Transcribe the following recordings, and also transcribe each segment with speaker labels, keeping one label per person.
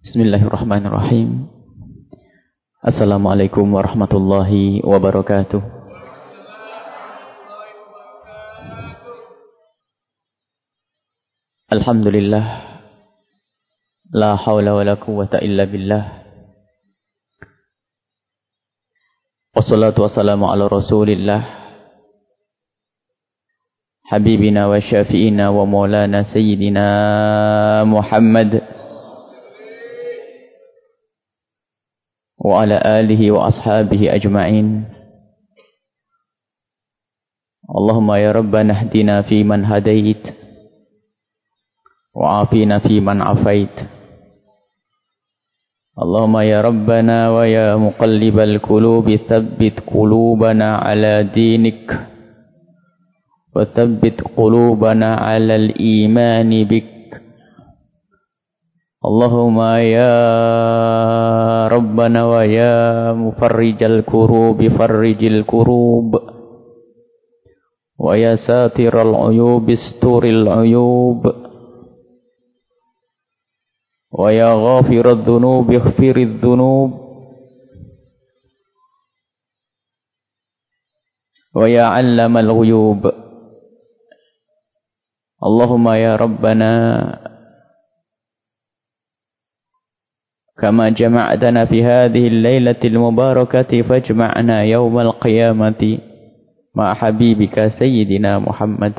Speaker 1: Bismillahirrahmanirrahim. Assalamualaikum warahmatullahi wabarakatuh. Alhamdulillah. La hawla wa la quwwata illa billah. Wassalatu wassalamu ala rasulillah. Habibina wa syafi'ina wa maulana sayyidina Muhammad. وعلى آله وأصحابه أجمعين. اللهم يا ربنا اهدنا فيمن هديت وعافينا فيمن عفيت اللهم يا ربنا ويا مقلب القلوب ثبت قلوبنا على دينك وثبت قلوبنا على الإيمان بك. اللهم يا ربنا ويا مفرج الكروب فرج الكروب. ويا ساتر العيوب استر العيوب. ويا غافر الذنوب اغفر الذنوب. ويا علم الغيوب. اللهم يا ربنا كما جمعتنا في هذه الليلة المباركة فاجمعنا يوم القيامة مع حبيبك سيدنا محمد.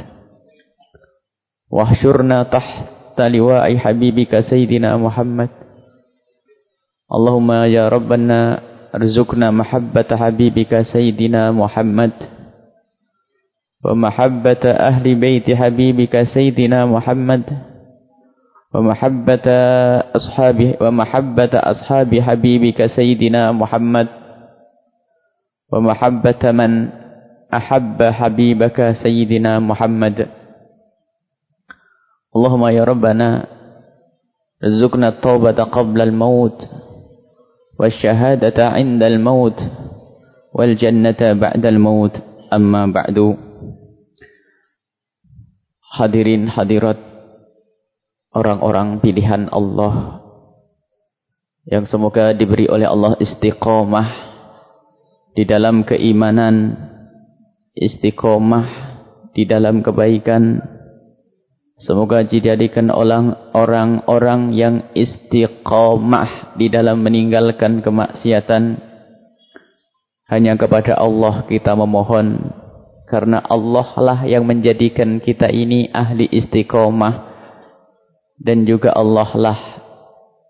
Speaker 1: واحشرنا تحت لواء حبيبك سيدنا محمد. اللهم يا ربنا ارزقنا محبة حبيبك سيدنا محمد. ومحبة أهل بيت حبيبك سيدنا محمد. ومحبة أصحاب ومحبة أصحاب حبيبك سيدنا محمد. ومحبة من أحب حبيبك سيدنا محمد. اللهم يا ربنا رزقنا التوبة قبل الموت والشهادة عند الموت والجنة بعد الموت. أما بعد حضرين حضرات orang-orang pilihan Allah yang semoga diberi oleh Allah istiqomah di dalam keimanan, istiqomah di dalam kebaikan. Semoga dijadikan orang-orang yang istiqomah di dalam meninggalkan kemaksiatan. Hanya kepada Allah kita memohon. Karena Allah lah yang menjadikan kita ini ahli istiqomah dan juga Allah lah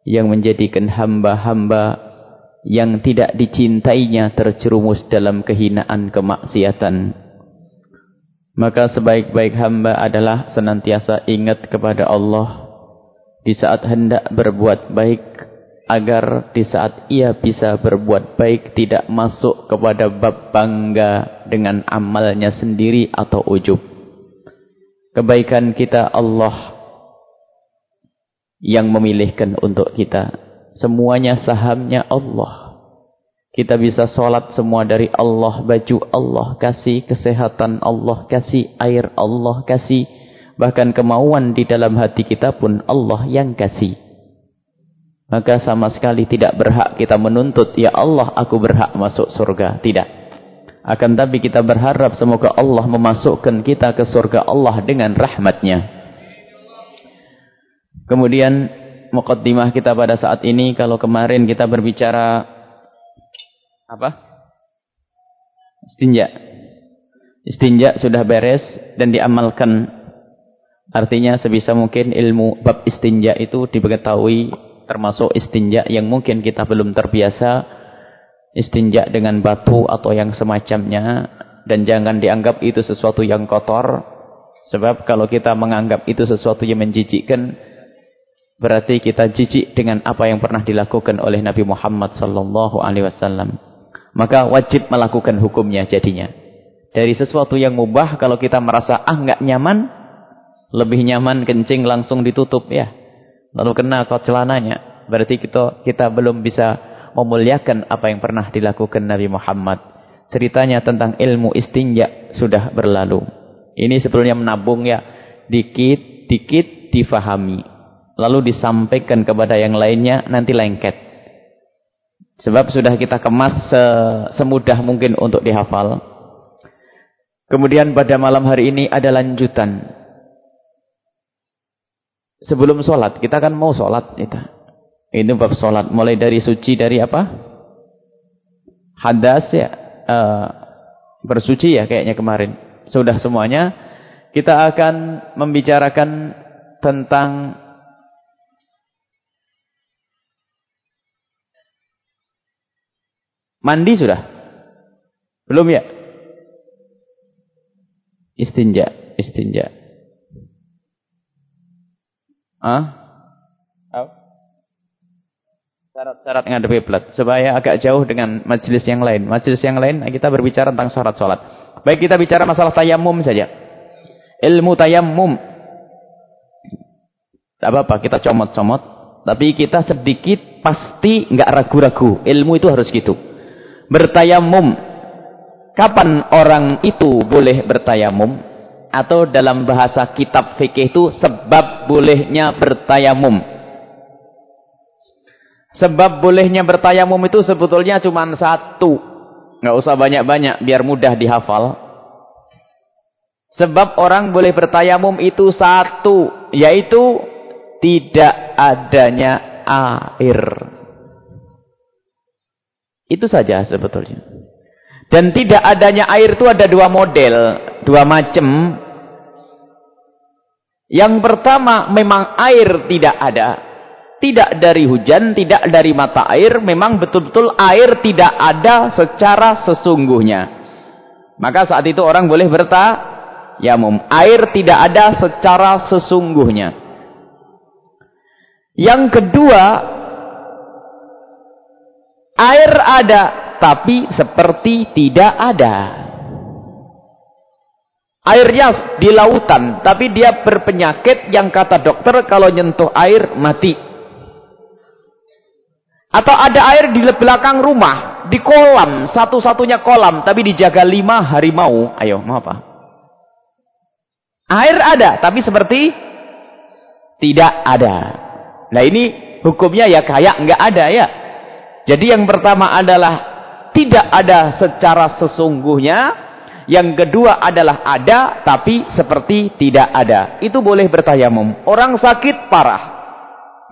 Speaker 1: yang menjadikan hamba-hamba yang tidak dicintainya terjerumus dalam kehinaan kemaksiatan. Maka sebaik-baik hamba adalah senantiasa ingat kepada Allah di saat hendak berbuat baik agar di saat ia bisa berbuat baik tidak masuk kepada bab bangga dengan amalnya sendiri atau ujub. Kebaikan kita Allah yang memilihkan untuk kita. Semuanya sahamnya Allah. Kita bisa sholat semua dari Allah, baju Allah kasih, kesehatan Allah kasih, air Allah kasih. Bahkan kemauan di dalam hati kita pun Allah yang kasih. Maka sama sekali tidak berhak kita menuntut, Ya Allah aku berhak masuk surga. Tidak. Akan tapi kita berharap semoga Allah memasukkan kita ke surga Allah dengan rahmatnya. Kemudian mukaddimah kita pada saat ini kalau kemarin kita berbicara apa? Istinja. Istinja sudah beres dan diamalkan. Artinya sebisa mungkin ilmu bab istinja itu diketahui termasuk istinja yang mungkin kita belum terbiasa istinja dengan batu atau yang semacamnya dan jangan dianggap itu sesuatu yang kotor sebab kalau kita menganggap itu sesuatu yang menjijikkan Berarti kita jijik dengan apa yang pernah dilakukan oleh Nabi Muhammad sallallahu alaihi wasallam. Maka wajib melakukan hukumnya jadinya. Dari sesuatu yang mubah kalau kita merasa ah enggak nyaman, lebih nyaman kencing langsung ditutup ya. Lalu kena kau celananya. Berarti kita kita belum bisa memuliakan apa yang pernah dilakukan Nabi Muhammad. Ceritanya tentang ilmu istinja sudah berlalu. Ini sebetulnya menabung ya. Dikit-dikit difahami. Lalu disampaikan kepada yang lainnya nanti lengket. Sebab sudah kita kemas se semudah mungkin untuk dihafal. Kemudian pada malam hari ini ada lanjutan. Sebelum sholat, kita kan mau sholat. Kita. Ini bab sholat. Mulai dari suci dari apa? Hadas ya. Uh, bersuci ya kayaknya kemarin. Sudah semuanya. Kita akan membicarakan tentang Mandi sudah? Belum ya? Istinja, istinja. Ah? Syarat-syarat ngadepi plat. Supaya agak jauh dengan majelis yang lain. Majelis yang lain kita berbicara tentang syarat sholat. Baik kita bicara masalah tayamum saja. Ilmu tayamum. Tak apa-apa kita comot-comot. Tapi kita sedikit pasti nggak ragu-ragu. Ilmu itu harus gitu bertayamum. Kapan orang itu boleh bertayamum? Atau dalam bahasa kitab fikih itu sebab bolehnya bertayamum. Sebab bolehnya bertayamum itu sebetulnya cuma satu. Nggak usah banyak-banyak biar mudah dihafal. Sebab orang boleh bertayamum itu satu. Yaitu tidak adanya air. Itu saja sebetulnya. Dan tidak adanya air itu ada dua model, dua macam. Yang pertama memang air tidak ada. Tidak dari hujan, tidak dari mata air. Memang betul-betul air tidak ada secara sesungguhnya. Maka saat itu orang boleh bertayamum. Air tidak ada secara sesungguhnya. Yang kedua, Air ada, tapi seperti tidak ada. Airnya di lautan, tapi dia berpenyakit yang kata dokter kalau nyentuh air mati. Atau ada air di belakang rumah, di kolam, satu-satunya kolam, tapi dijaga lima harimau. Ayo, mau apa? Air ada, tapi seperti tidak ada. Nah ini hukumnya ya kayak nggak ada ya. Jadi yang pertama adalah tidak ada secara sesungguhnya. Yang kedua adalah ada tapi seperti tidak ada. Itu boleh bertayamum. Orang sakit parah.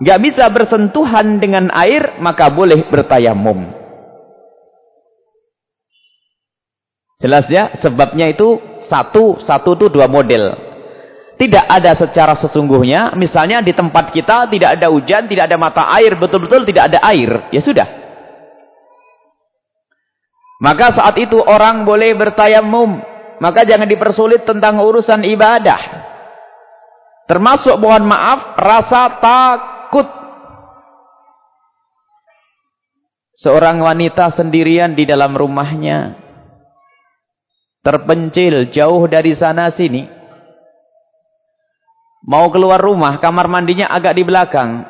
Speaker 1: Gak bisa bersentuhan dengan air maka boleh bertayamum. Jelas ya? Sebabnya itu satu, satu itu dua model. Tidak ada secara sesungguhnya. Misalnya di tempat kita tidak ada hujan, tidak ada mata air. Betul-betul tidak ada air. Ya sudah. Maka saat itu orang boleh bertayamum. Maka jangan dipersulit tentang urusan ibadah. Termasuk mohon maaf rasa takut. Seorang wanita sendirian di dalam rumahnya. Terpencil jauh dari sana sini. Mau keluar rumah, kamar mandinya agak di belakang.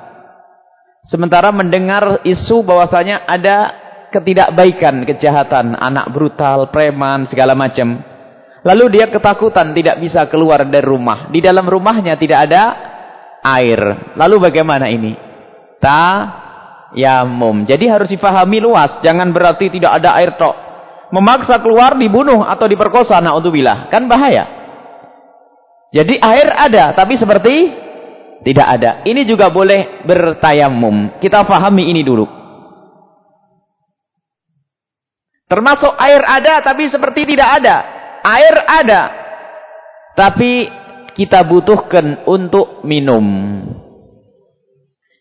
Speaker 1: Sementara mendengar isu bahwasanya ada ketidakbaikan, kejahatan, anak brutal, preman, segala macam. Lalu dia ketakutan tidak bisa keluar dari rumah. Di dalam rumahnya tidak ada air. Lalu bagaimana ini? Tayamum. Jadi harus difahami luas. Jangan berarti tidak ada air tok. Memaksa keluar dibunuh atau diperkosa naudzubillah. Kan bahaya. Jadi air ada tapi seperti tidak ada. Ini juga boleh bertayamum. Kita fahami ini dulu. Termasuk air ada tapi seperti tidak ada. Air ada. Tapi kita butuhkan untuk minum.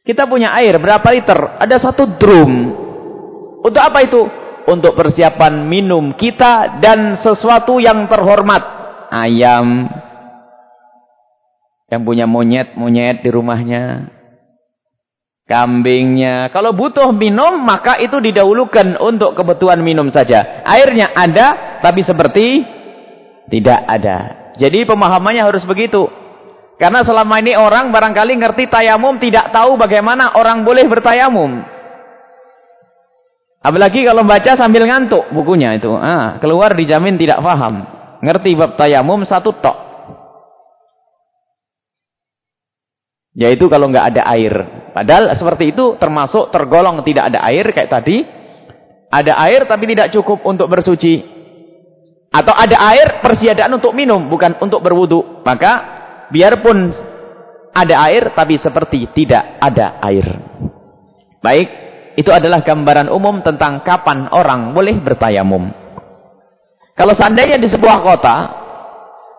Speaker 1: Kita punya air berapa liter? Ada satu drum. Untuk apa itu? Untuk persiapan minum kita dan sesuatu yang terhormat. Ayam. Yang punya monyet-monyet di rumahnya kambingnya. Kalau butuh minum, maka itu didahulukan untuk kebutuhan minum saja. Airnya ada, tapi seperti tidak ada. Jadi pemahamannya harus begitu. Karena selama ini orang barangkali ngerti tayamum, tidak tahu bagaimana orang boleh bertayamum. Apalagi kalau baca sambil ngantuk bukunya itu. Ah, keluar dijamin tidak paham. Ngerti bab tayamum satu tok. Yaitu kalau nggak ada air. Padahal seperti itu termasuk tergolong tidak ada air kayak tadi. Ada air tapi tidak cukup untuk bersuci. Atau ada air persiadaan untuk minum bukan untuk berwudu. Maka biarpun ada air tapi seperti tidak ada air. Baik, itu adalah gambaran umum tentang kapan orang boleh bertayamum. Kalau seandainya di sebuah kota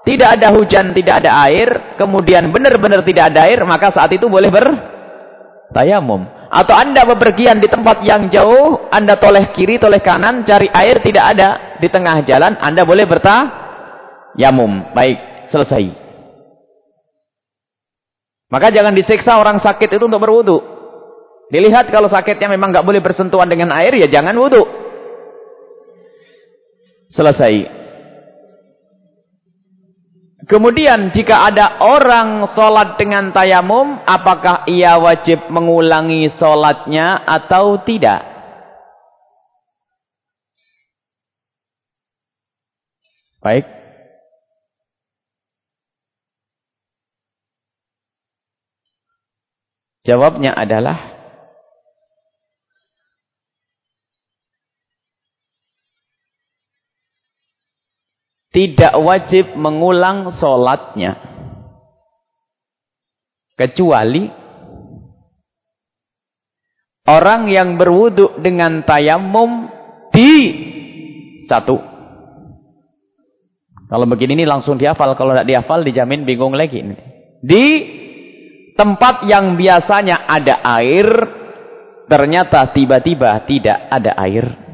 Speaker 1: tidak ada hujan, tidak ada air, kemudian benar-benar tidak ada air, maka saat itu boleh bertayamum. Atau anda bepergian di tempat yang jauh, anda toleh kiri, toleh kanan, cari air tidak ada di tengah jalan, anda boleh bertayamum. Baik, selesai. Maka jangan disiksa orang sakit itu untuk berwudu. Dilihat kalau sakitnya memang nggak boleh bersentuhan dengan air, ya jangan wudu. Selesai. Kemudian jika ada orang sholat dengan tayamum, apakah ia wajib mengulangi sholatnya atau tidak? Baik. Jawabnya adalah tidak wajib mengulang solatnya kecuali orang yang berwudu dengan tayamum di satu. Kalau begini ini langsung dihafal. Kalau tidak dihafal dijamin bingung lagi di tempat yang biasanya ada air ternyata tiba-tiba tidak ada air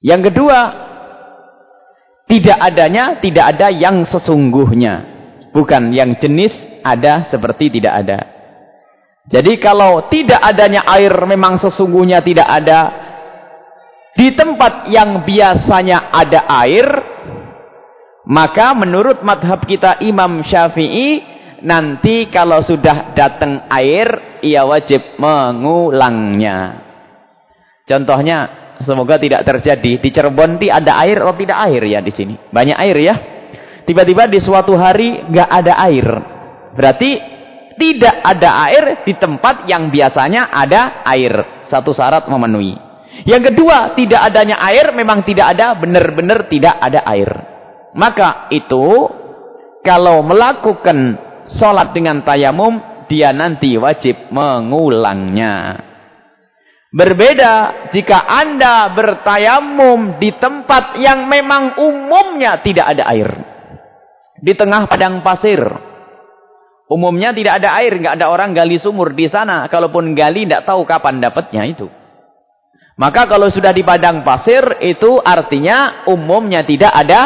Speaker 1: Yang kedua, tidak adanya, tidak ada yang sesungguhnya. Bukan yang jenis ada seperti tidak ada. Jadi kalau tidak adanya air memang sesungguhnya tidak ada. Di tempat yang biasanya ada air. Maka menurut madhab kita Imam Syafi'i. Nanti kalau sudah datang air. Ia wajib mengulangnya. Contohnya Semoga tidak terjadi. Di Cirebon ti ada air atau tidak air ya di sini? Banyak air ya. Tiba-tiba di suatu hari nggak ada air. Berarti tidak ada air di tempat yang biasanya ada air. Satu syarat memenuhi. Yang kedua, tidak adanya air memang tidak ada, benar-benar tidak ada air. Maka itu, kalau melakukan sholat dengan tayamum, dia nanti wajib mengulangnya. Berbeda jika anda bertayamum di tempat yang memang umumnya tidak ada air. Di tengah padang pasir. Umumnya tidak ada air, nggak ada orang gali sumur di sana. Kalaupun gali tidak tahu kapan dapatnya itu. Maka kalau sudah di padang pasir itu artinya umumnya tidak ada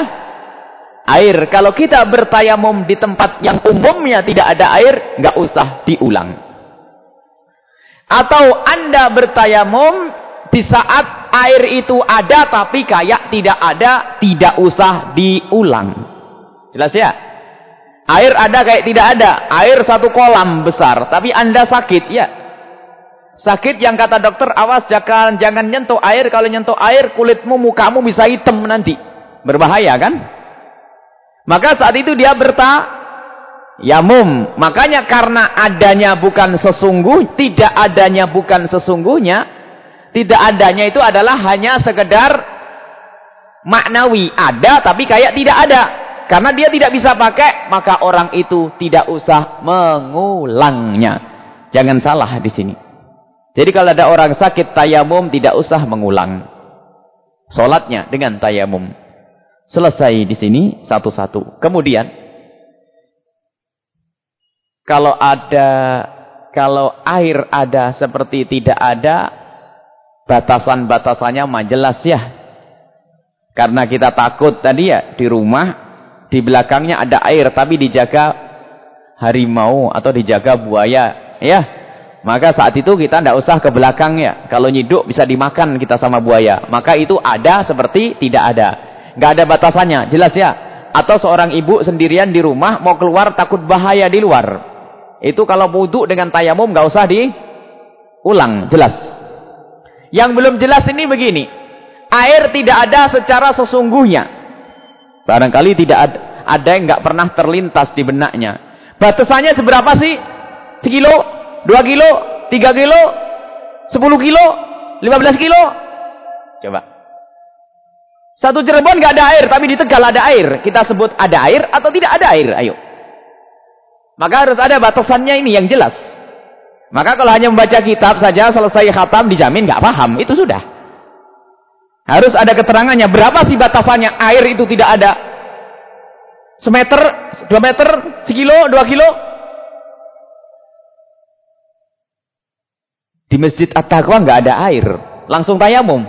Speaker 1: air. Kalau kita bertayamum di tempat yang umumnya tidak ada air, nggak usah diulang. Atau Anda bertayamum di saat air itu ada tapi kayak tidak ada, tidak usah diulang. Jelas ya? Air ada kayak tidak ada. Air satu kolam besar, tapi Anda sakit ya. Sakit yang kata dokter, awas jangan jangan nyentuh air. Kalau nyentuh air, kulitmu, mukamu bisa hitam nanti. Berbahaya kan? Maka saat itu dia berta Yamum. Makanya karena adanya bukan sesungguh, tidak adanya bukan sesungguhnya, tidak adanya itu adalah hanya sekedar maknawi. Ada tapi kayak tidak ada. Karena dia tidak bisa pakai, maka orang itu tidak usah mengulangnya. Jangan salah di sini. Jadi kalau ada orang sakit tayamum tidak usah mengulang. Solatnya dengan tayamum. Selesai di sini satu-satu. Kemudian kalau ada, kalau air ada seperti tidak ada, batasan-batasannya mah jelas ya. Karena kita takut tadi ya, di rumah, di belakangnya ada air, tapi dijaga harimau atau dijaga buaya. Ya, maka saat itu kita tidak usah ke belakangnya. Kalau nyiduk bisa dimakan kita sama buaya. Maka itu ada seperti tidak ada. Nggak ada batasannya, jelas ya. Atau seorang ibu sendirian di rumah mau keluar takut bahaya di luar. Itu kalau wudhu dengan tayamum nggak usah diulang, jelas. Yang belum jelas ini begini. Air tidak ada secara sesungguhnya. Barangkali tidak ada, ada yang nggak pernah terlintas di benaknya. Batasannya seberapa sih? Sekilo? Dua kilo? Tiga kilo? Sepuluh kilo? Lima belas kilo? Coba. Satu Cirebon nggak ada air, tapi di Tegal ada air. Kita sebut ada air atau tidak ada air? Ayo. Maka harus ada batasannya ini yang jelas. Maka kalau hanya membaca kitab saja selesai khatam dijamin nggak paham, itu sudah. Harus ada keterangannya. Berapa sih batasannya? Air itu tidak ada. Semeter, dua meter, sekilo, dua kilo. Di Masjid At-Taqwa nggak ada air. Langsung tayamum.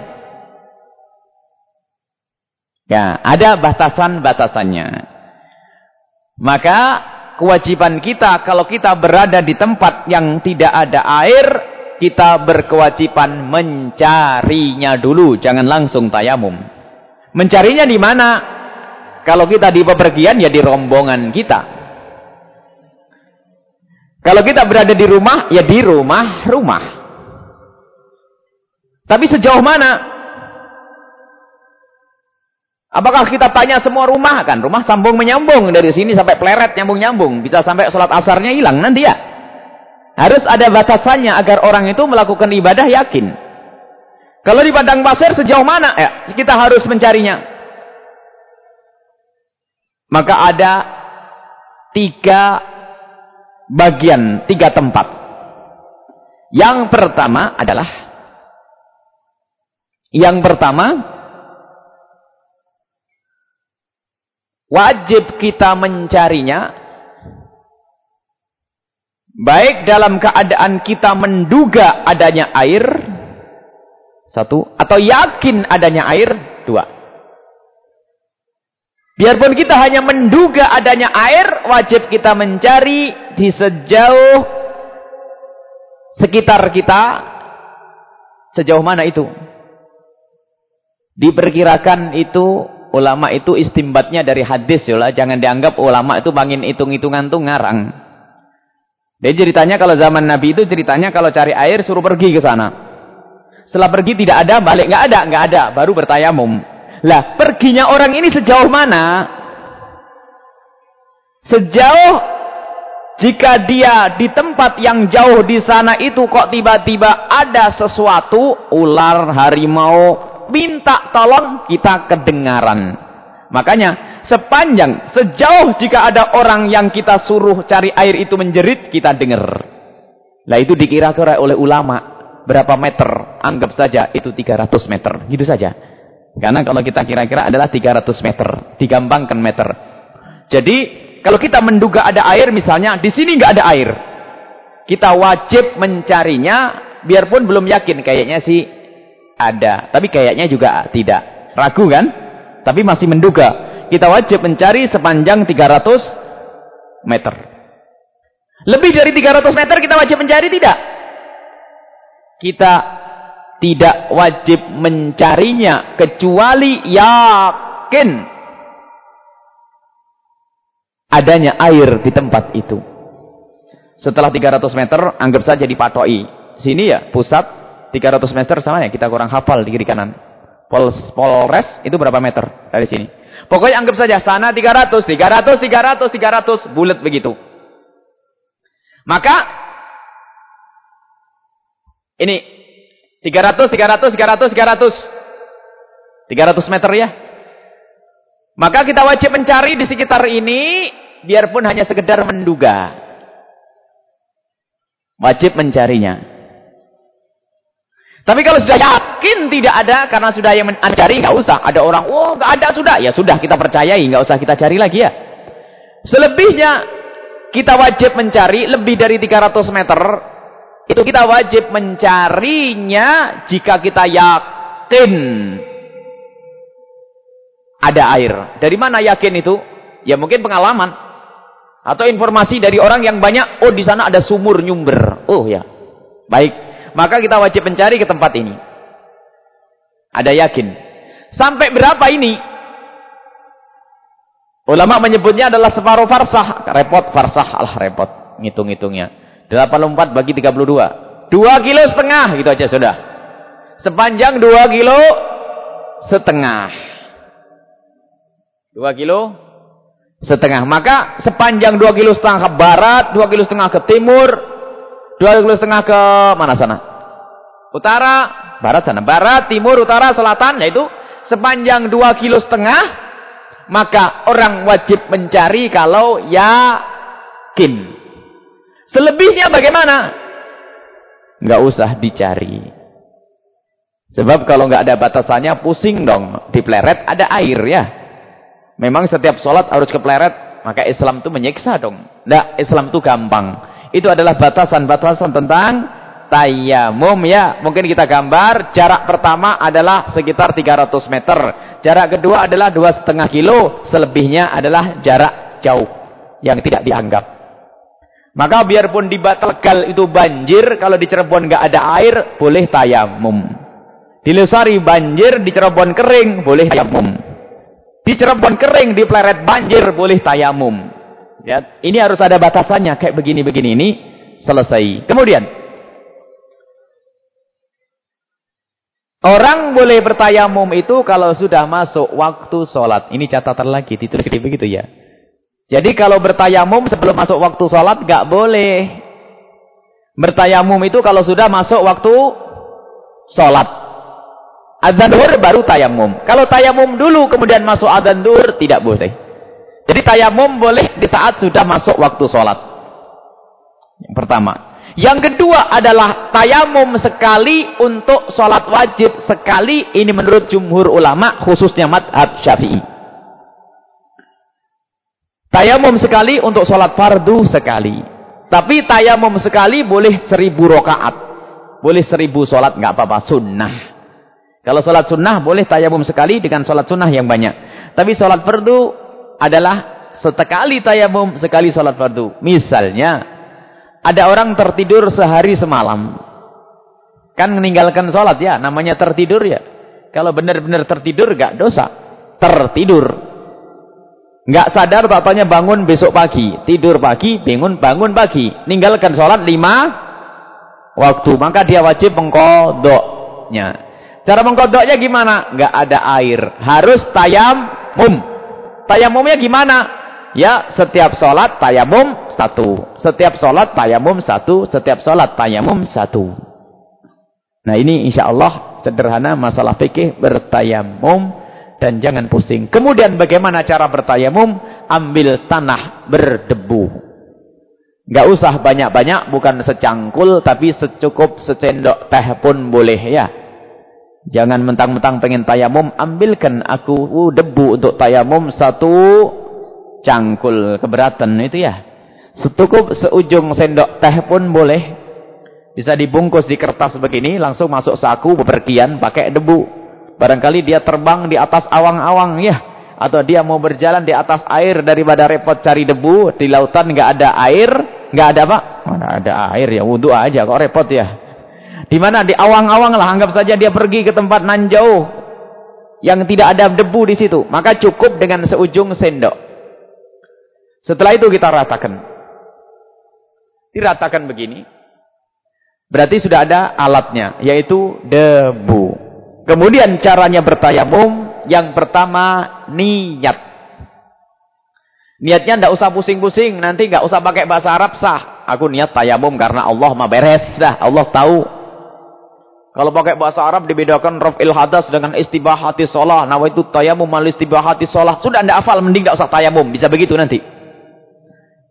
Speaker 1: Ya, ada batasan-batasannya. Maka kewajiban kita kalau kita berada di tempat yang tidak ada air, kita berkewajiban mencarinya dulu, jangan langsung tayamum. Mencarinya di mana? Kalau kita di bepergian ya di rombongan kita. Kalau kita berada di rumah ya di rumah-rumah. Tapi sejauh mana? Apakah kita tanya semua rumah kan? Rumah sambung menyambung dari sini sampai pleret nyambung-nyambung, bisa sampai sholat asarnya hilang nanti ya. Harus ada batasannya agar orang itu melakukan ibadah yakin. Kalau di padang pasir sejauh mana ya kita harus mencarinya? Maka ada tiga bagian, tiga tempat. Yang pertama adalah yang pertama wajib kita mencarinya Baik dalam keadaan kita menduga adanya air. Satu. Atau yakin adanya air. Dua. Biarpun kita hanya menduga adanya air. Wajib kita mencari di sejauh sekitar kita. Sejauh mana itu? Diperkirakan itu ulama itu istimbatnya dari hadis yolah. Jangan dianggap ulama itu bangin hitung-hitungan tuh ngarang. Jadi ceritanya kalau zaman Nabi itu ceritanya kalau cari air suruh pergi ke sana. Setelah pergi tidak ada, balik nggak ada, nggak ada, baru bertayamum. Lah, perginya orang ini sejauh mana? Sejauh jika dia di tempat yang jauh di sana itu kok tiba-tiba ada sesuatu, ular, harimau, minta tolong, kita kedengaran. Makanya sepanjang, sejauh jika ada orang yang kita suruh cari air itu menjerit, kita dengar. Lah itu dikira-kira oleh ulama. Berapa meter? Anggap saja itu 300 meter. Gitu saja. Karena kalau kita kira-kira adalah 300 meter. Digampangkan meter. Jadi, kalau kita menduga ada air misalnya, di sini nggak ada air. Kita wajib mencarinya, biarpun belum yakin. Kayaknya sih ada. Tapi kayaknya juga tidak. Ragu kan? Tapi masih menduga kita wajib mencari sepanjang 300 meter. Lebih dari 300 meter kita wajib mencari tidak? Kita tidak wajib mencarinya kecuali yakin adanya air di tempat itu. Setelah 300 meter anggap saja dipatoi. Sini ya pusat 300 meter sama ya kita kurang hafal di kiri kanan. Pol Polres itu berapa meter dari sini? Pokoknya anggap saja sana 300, 300, 300, 300, bulat begitu. Maka ini 300, 300, 300, 300. 300 meter ya. Maka kita wajib mencari di sekitar ini biarpun hanya sekedar menduga. Wajib mencarinya. Tapi kalau sudah yakin tidak ada karena sudah yang mencari nggak usah. Ada orang, oh nggak ada sudah, ya sudah kita percayai, nggak usah kita cari lagi ya. Selebihnya kita wajib mencari lebih dari 300 meter. Itu kita wajib mencarinya jika kita yakin ada air. Dari mana yakin itu? Ya mungkin pengalaman atau informasi dari orang yang banyak. Oh di sana ada sumur nyumber. Oh ya, baik maka kita wajib mencari ke tempat ini. Ada yakin. Sampai berapa ini? Ulama menyebutnya adalah separuh farsah. Repot farsah. Alah repot. Ngitung-ngitungnya. 84 bagi 32. 2 kilo setengah. Gitu aja sudah. Sepanjang 2 kilo setengah. Dua kilo setengah. Maka sepanjang dua kilo setengah ke barat, dua kilo setengah ke timur, dua kilo setengah ke mana sana? Utara, barat sana. Barat, timur, utara, selatan, yaitu sepanjang dua kilo setengah, maka orang wajib mencari kalau yakin. Selebihnya bagaimana? Enggak usah dicari. Sebab kalau enggak ada batasannya pusing dong. Di pleret ada air ya. Memang setiap sholat harus ke pleret. Maka Islam itu menyiksa dong. Enggak, Islam itu gampang. Itu adalah batasan-batasan tentang tayamum ya. Mungkin kita gambar. Jarak pertama adalah sekitar 300 meter. Jarak kedua adalah 2,5 kilo. Selebihnya adalah jarak jauh. Yang tidak dianggap. Maka biarpun di Batalgal itu banjir, kalau di Cirebon nggak ada air, boleh tayamum. Di Lesari banjir, di Cirebon kering, boleh tayamum. Di Cirebon kering, di Pleret banjir, boleh tayamum. Ya, ini harus ada batasannya, kayak begini-begini ini selesai. Kemudian, orang boleh bertayamum itu kalau sudah masuk waktu sholat. Ini catatan lagi, ditulis begitu ya. Jadi kalau bertayamum sebelum masuk waktu sholat gak boleh. Bertayamum itu kalau sudah masuk waktu sholat. Adzan duhur baru tayamum. Kalau tayamum dulu kemudian masuk adzan duhur tidak boleh. Jadi tayamum boleh di saat sudah masuk waktu sholat. Yang pertama. Yang kedua adalah tayamum sekali untuk sholat wajib sekali. Ini menurut jumhur ulama khususnya madhab syafi'i. Tayamum sekali untuk sholat fardu sekali. Tapi tayamum sekali boleh seribu rokaat. Boleh seribu sholat, nggak apa-apa, sunnah. Kalau sholat sunnah boleh tayamum sekali dengan sholat sunnah yang banyak. Tapi sholat fardu adalah setekali tayamum, sekali sholat fardu. Misalnya, ada orang tertidur sehari semalam. Kan meninggalkan sholat ya, namanya tertidur ya. Kalau benar-benar tertidur nggak dosa. Tertidur. Enggak sadar bapaknya bangun besok pagi. Tidur pagi, bangun bangun pagi. Ninggalkan sholat lima waktu. Maka dia wajib mengkodoknya. Cara mengkodoknya gimana? Enggak ada air. Harus tayamum. Tayamumnya gimana? Ya, setiap sholat tayamum satu. Setiap sholat tayamum satu. Setiap sholat tayamum satu. Nah ini insya Allah sederhana masalah fikih bertayamum dan jangan pusing. Kemudian bagaimana cara bertayamum? Ambil tanah berdebu. Gak usah banyak-banyak, bukan secangkul, tapi secukup secendok teh pun boleh ya. Jangan mentang-mentang pengen tayamum, ambilkan aku uh, debu untuk tayamum satu cangkul keberatan itu ya. Secukup seujung sendok teh pun boleh. Bisa dibungkus di kertas begini, langsung masuk saku bepergian pakai debu. Barangkali dia terbang di atas awang-awang ya. Atau dia mau berjalan di atas air daripada repot cari debu. Di lautan nggak ada air. nggak ada apa? Mana ada air ya wudhu aja kok repot ya. Di mana? Di awang-awang lah. Anggap saja dia pergi ke tempat nan jauh. Yang tidak ada debu di situ. Maka cukup dengan seujung sendok. Setelah itu kita ratakan. Diratakan begini. Berarti sudah ada alatnya. Yaitu debu. Kemudian caranya bertayamum, yang pertama niat. Niatnya tidak usah pusing-pusing, nanti nggak usah pakai bahasa Arab sah. Aku niat tayamum karena Allah mah beres dah, Allah tahu. Kalau pakai bahasa Arab dibedakan raf'il hadas dengan istibahati sholah. Nah itu tayamum mal istibahati sholah. Sudah anda hafal, mending nggak usah tayamum. Bisa begitu nanti.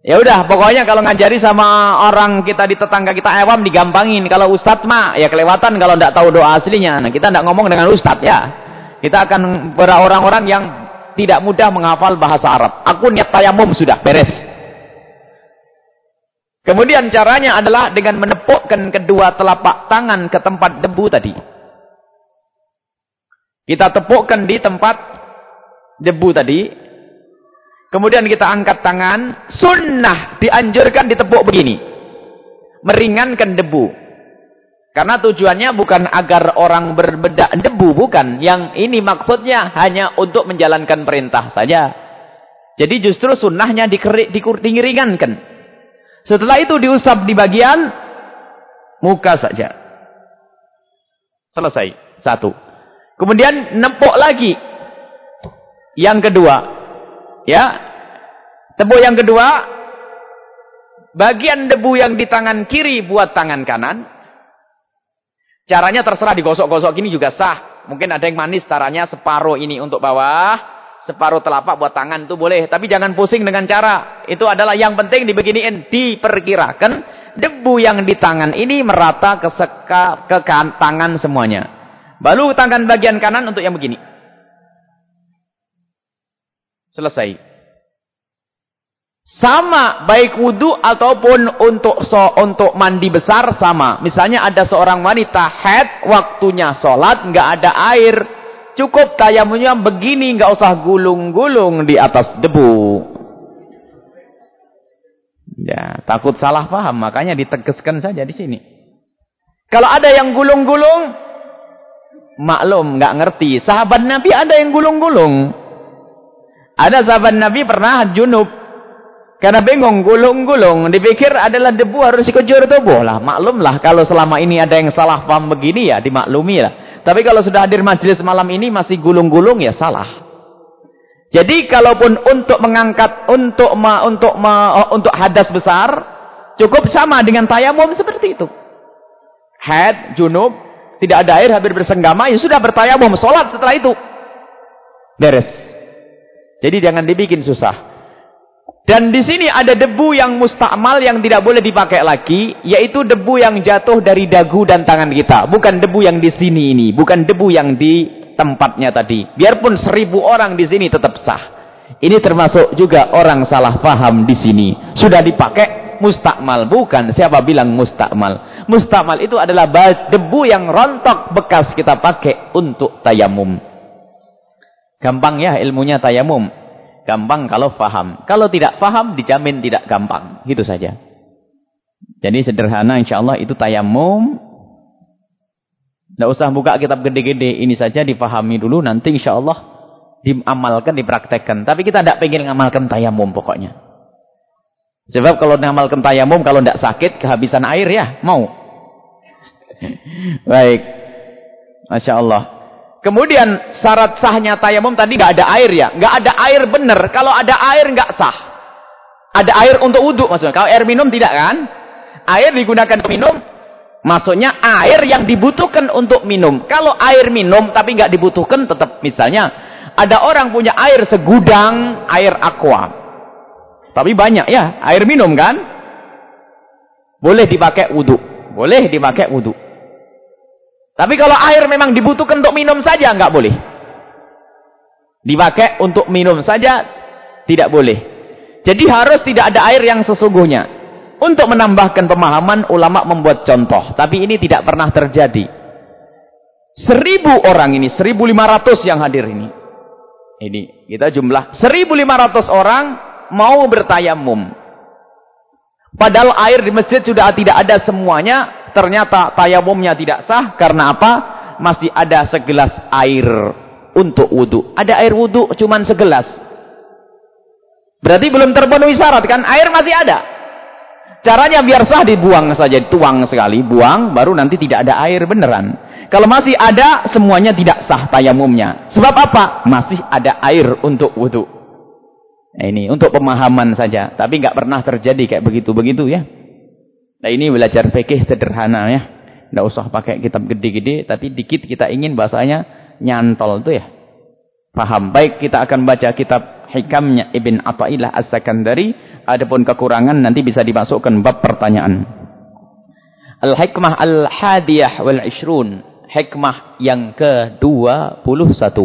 Speaker 1: Ya udah, pokoknya kalau ngajari sama orang kita di tetangga kita awam digampangin. Kalau ustadz mah ya kelewatan kalau tidak tahu doa aslinya. Nah, kita tidak ngomong dengan ustadz ya. Kita akan orang-orang yang tidak mudah menghafal bahasa Arab. Aku niat tayamum sudah beres. Kemudian caranya adalah dengan menepukkan kedua telapak tangan ke tempat debu tadi. Kita tepukkan di tempat debu tadi Kemudian kita angkat tangan. Sunnah dianjurkan ditepuk begini. Meringankan debu. Karena tujuannya bukan agar orang berbedak debu. Bukan. Yang ini maksudnya hanya untuk menjalankan perintah saja. Jadi justru sunnahnya diringankan. Setelah itu diusap di bagian muka saja. Selesai. Satu. Kemudian nempuk lagi. Yang kedua Ya. Debu yang kedua, bagian debu yang di tangan kiri buat tangan kanan. Caranya terserah digosok-gosok gini juga sah. Mungkin ada yang manis caranya separuh ini untuk bawah, separuh telapak buat tangan itu boleh. Tapi jangan pusing dengan cara. Itu adalah yang penting dibeginiin. Diperkirakan debu yang di tangan ini merata ke, seka, ke kan, tangan semuanya. Baru tangan bagian kanan untuk yang begini. Selesai. Sama baik wudhu ataupun untuk so, untuk mandi besar sama. Misalnya ada seorang wanita head waktunya sholat nggak ada air. Cukup tayamunya begini nggak usah gulung-gulung di atas debu. Ya, takut salah paham makanya ditegaskan saja di sini. Kalau ada yang gulung-gulung maklum nggak ngerti. Sahabat Nabi ada yang gulung-gulung. Ada sahabat Nabi pernah junub karena bingung, gulung-gulung. Dipikir adalah debu harus dikejur tubuh lah. Maklumlah kalau selama ini ada yang salah paham begini ya dimaklumi lah. Tapi kalau sudah hadir majelis malam ini masih gulung-gulung ya salah. Jadi kalaupun untuk mengangkat untuk ma, untuk ma, oh, untuk hadas besar cukup sama dengan tayamum seperti itu. Head, junub, tidak ada air hampir bersenggama ya sudah bertayamum salat setelah itu. Beres. Jadi jangan dibikin susah. Dan di sini ada debu yang mustakmal yang tidak boleh dipakai lagi, yaitu debu yang jatuh dari dagu dan tangan kita. Bukan debu yang di sini ini, bukan debu yang di tempatnya tadi. Biarpun seribu orang di sini tetap sah. Ini termasuk juga orang salah faham di sini. Sudah dipakai mustakmal, bukan siapa bilang mustakmal. Mustakmal itu adalah debu yang rontok bekas kita pakai untuk tayamum. Gampang ya ilmunya tayamum. Gampang kalau faham. Kalau tidak faham, dijamin tidak gampang. Gitu saja. Jadi sederhana insya Allah itu tayamum. Tidak usah buka kitab gede-gede. Ini saja difahami dulu. Nanti insya Allah diamalkan, dipraktekkan. Tapi kita tidak pengen ngamalkan tayamum pokoknya. Sebab kalau ngamalkan tayamum, kalau tidak sakit, kehabisan air ya. Mau. Baik. Masya Allah. Kemudian syarat sahnya tayamum tadi nggak ada air ya, nggak ada air benar. Kalau ada air nggak sah. Ada air untuk wudhu maksudnya. Kalau air minum tidak kan? Air digunakan untuk minum, maksudnya air yang dibutuhkan untuk minum. Kalau air minum tapi nggak dibutuhkan tetap misalnya ada orang punya air segudang air aqua. Tapi banyak ya, air minum kan? Boleh dipakai wudhu. Boleh dipakai wudhu. Tapi kalau air memang dibutuhkan untuk minum saja, enggak boleh. Dipakai untuk minum saja, tidak boleh. Jadi harus tidak ada air yang sesungguhnya. Untuk menambahkan pemahaman, ulama membuat contoh. Tapi ini tidak pernah terjadi. Seribu orang ini, seribu lima ratus yang hadir ini. Ini, kita jumlah seribu lima ratus orang mau bertayamum. Padahal air di masjid sudah tidak ada semuanya, ternyata tayamumnya tidak sah karena apa? Masih ada segelas air untuk wudhu. Ada air wudhu cuman segelas. Berarti belum terpenuhi syarat kan? Air masih ada. Caranya biar sah dibuang saja, tuang sekali, buang, baru nanti tidak ada air beneran. Kalau masih ada, semuanya tidak sah tayamumnya. Sebab apa? Masih ada air untuk wudhu. Nah ini untuk pemahaman saja, tapi nggak pernah terjadi kayak begitu-begitu ya. Nah ini belajar fikih sederhana ya. Tidak usah pakai kitab gede-gede, tapi dikit kita ingin bahasanya nyantol itu ya. Paham. Baik kita akan baca kitab hikamnya Ibn Atta'illah As-Sakandari. Adapun kekurangan nanti bisa dimasukkan bab pertanyaan. Al-Hikmah Al-Hadiyah Wal-Ishrun. Hikmah yang ke-21.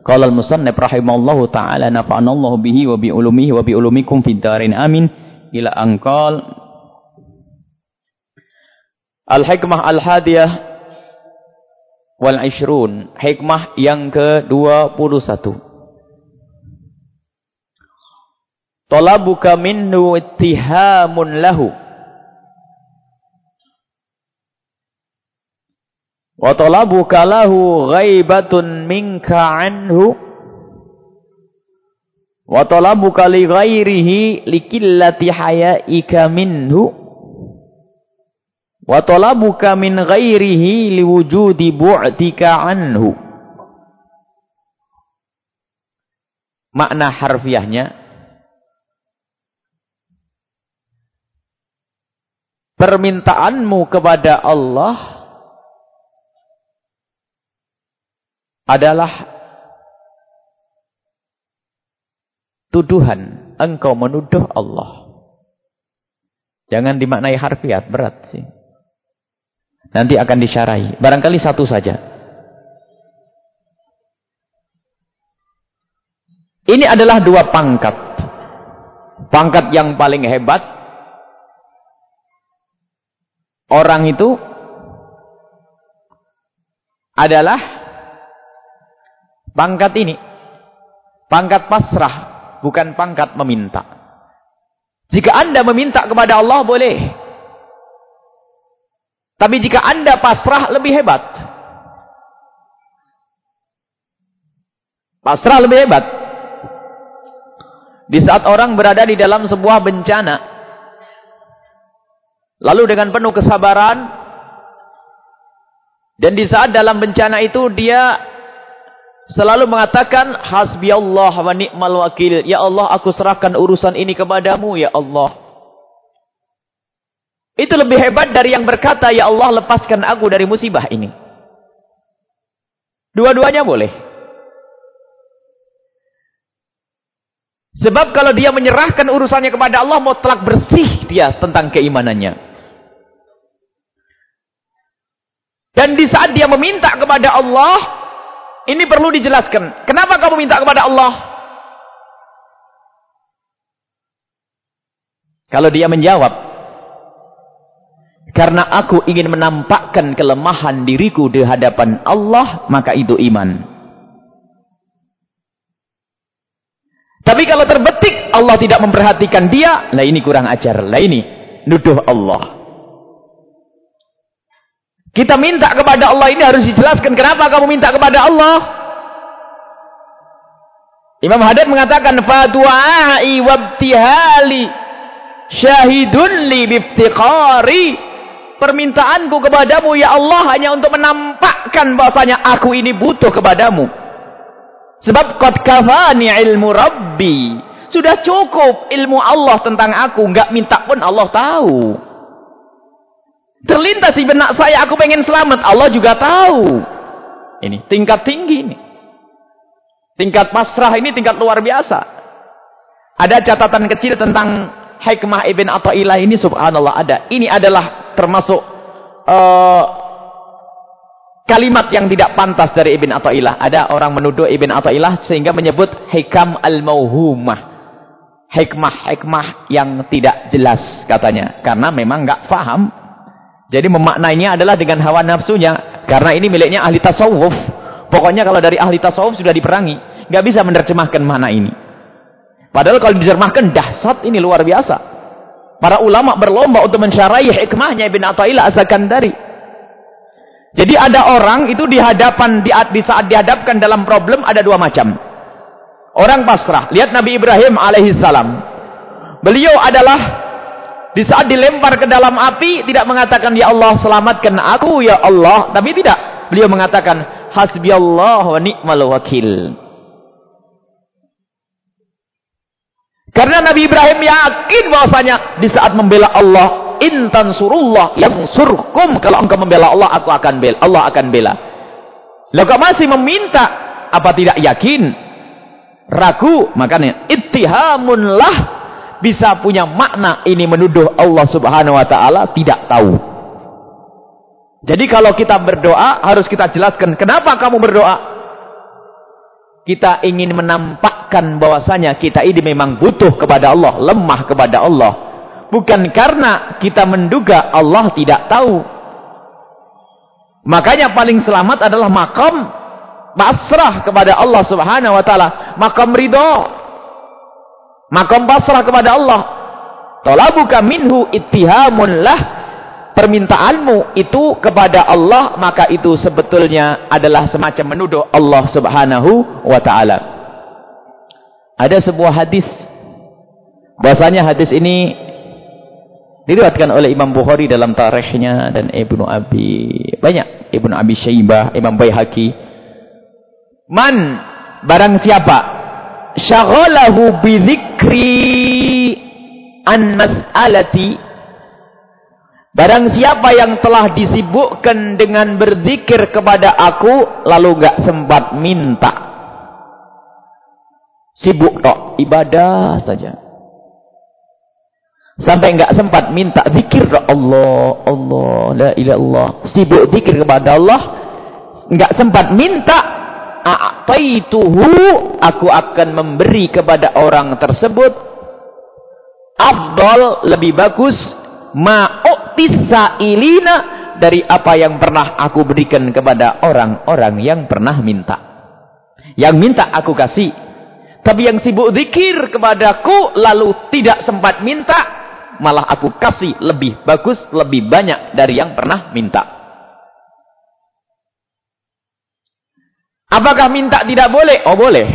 Speaker 1: Qala al-musannif rahimallahu ta'ala nafa'anallahu bihi wa bi ulumihi wa bi ulumikum fid darin amin ila anqal Al-Hikmah Al-Hadiyah Wal-Ishrun. Hikmah yang ke-21 Talabuka minhu ittihamun lahu. Wa talabuka lahu ghaibatun minka anhu. Wa talabuka li ghairihi likillati hayaika minhu wa talabuka min ghairihi liwujudi bu'tika anhu. Makna harfiahnya. Permintaanmu kepada Allah adalah tuduhan engkau menuduh Allah. Jangan dimaknai harfiat berat sih nanti akan disyarahi barangkali satu saja Ini adalah dua pangkat. Pangkat yang paling hebat. Orang itu adalah pangkat ini. Pangkat pasrah, bukan pangkat meminta. Jika anda meminta kepada Allah, boleh. Tapi jika anda pasrah, lebih hebat. Pasrah lebih hebat. Di saat orang berada di dalam sebuah bencana. Lalu dengan penuh kesabaran. Dan di saat dalam bencana itu dia selalu mengatakan. Hasbi Allah wa ni'mal wakil. Ya Allah aku serahkan urusan ini kepadamu ya Allah. Itu lebih hebat dari yang berkata ya Allah lepaskan aku dari musibah ini. Dua-duanya boleh. Sebab kalau dia menyerahkan urusannya kepada Allah, mutlak bersih dia tentang keimanannya. Dan di saat dia meminta kepada Allah, ini perlu dijelaskan. Kenapa kamu minta kepada Allah? Kalau dia menjawab, karena aku ingin menampakkan kelemahan diriku di hadapan Allah, maka itu iman. Tapi kalau terbetik Allah tidak memperhatikan dia, lah ini kurang ajar. Lah ini nuduh Allah. Kita minta kepada Allah ini harus dijelaskan kenapa kamu minta kepada Allah. Imam Hadad mengatakan fadu'ai wabtihali syahidun li biftiqari permintaanku kepadamu ya Allah hanya untuk menampakkan bahasanya aku ini butuh kepadamu Sebab qad kafani ilmu rabbi. Sudah cukup ilmu Allah tentang aku, enggak minta pun Allah tahu. Terlintas di benak saya aku pengen selamat, Allah juga tahu. Ini tingkat tinggi ini. Tingkat pasrah ini tingkat luar biasa. Ada catatan kecil tentang hikmah Ibn Atta'illah ini subhanallah ada. Ini adalah termasuk uh, kalimat yang tidak pantas dari Ibn Atta'illah. Ada orang menuduh Ibn Atta'illah sehingga menyebut hikam al-mauhumah. Hikmah-hikmah yang tidak jelas katanya. Karena memang nggak faham. Jadi memaknainya adalah dengan hawa nafsunya. Karena ini miliknya ahli tasawuf. Pokoknya kalau dari ahli tasawuf sudah diperangi. nggak bisa menerjemahkan mana ini. Padahal kalau diterjemahkan dahsyat ini luar biasa. Para ulama berlomba untuk mensyarahi hikmahnya Ibn Atta'illah asalkan dari jadi ada orang itu di hadapan di, saat dihadapkan dalam problem ada dua macam. Orang pasrah. Lihat Nabi Ibrahim alaihissalam. Beliau adalah di saat dilempar ke dalam api tidak mengatakan ya Allah selamatkan aku ya Allah, tapi tidak. Beliau mengatakan hasbiyallah wa ni'mal wakil. Karena Nabi Ibrahim yakin bahwasanya di saat membela Allah intan surullah yang surkum kalau engkau membela Allah aku akan bela Allah akan bela. Lalu kau masih meminta? Apa tidak yakin? Ragu. Makanya ittihamunlah bisa punya makna ini menuduh Allah subhanahu wa ta'ala tidak tahu. Jadi kalau kita berdoa harus kita jelaskan kenapa kamu berdoa. Kita ingin menampakkan bahwasanya kita ini memang butuh kepada Allah lemah kepada Allah bukan karena kita menduga Allah tidak tahu. Makanya paling selamat adalah makam pasrah kepada Allah Subhanahu wa taala, makam ridho. Makam pasrah kepada Allah. Talabuka minhu ittihamun lah permintaanmu itu kepada Allah maka itu sebetulnya adalah semacam menuduh Allah Subhanahu wa taala. Ada sebuah hadis bahwasanya hadis ini Diriwayatkan oleh Imam Bukhari dalam tarikhnya dan Ibnu Abi banyak Ibnu Abi Syaibah, Imam Baihaqi. Man barang siapa syaghalahu bidzikri an mas'alati Barang siapa yang telah disibukkan dengan berzikir kepada aku lalu gak sempat minta. Sibuk tok ibadah saja. Sampai enggak sempat minta zikir Allah, Allah, la ilaha illallah. Sibuk zikir kepada Allah, enggak sempat minta, a'taituhu, aku akan memberi kepada orang tersebut afdal lebih bagus ma'u'tisailina dari apa yang pernah aku berikan kepada orang-orang yang pernah minta. Yang minta aku kasih. Tapi yang sibuk zikir kepadaku lalu tidak sempat minta, malah aku kasih lebih bagus, lebih banyak dari yang pernah minta. Apakah minta tidak boleh? Oh boleh.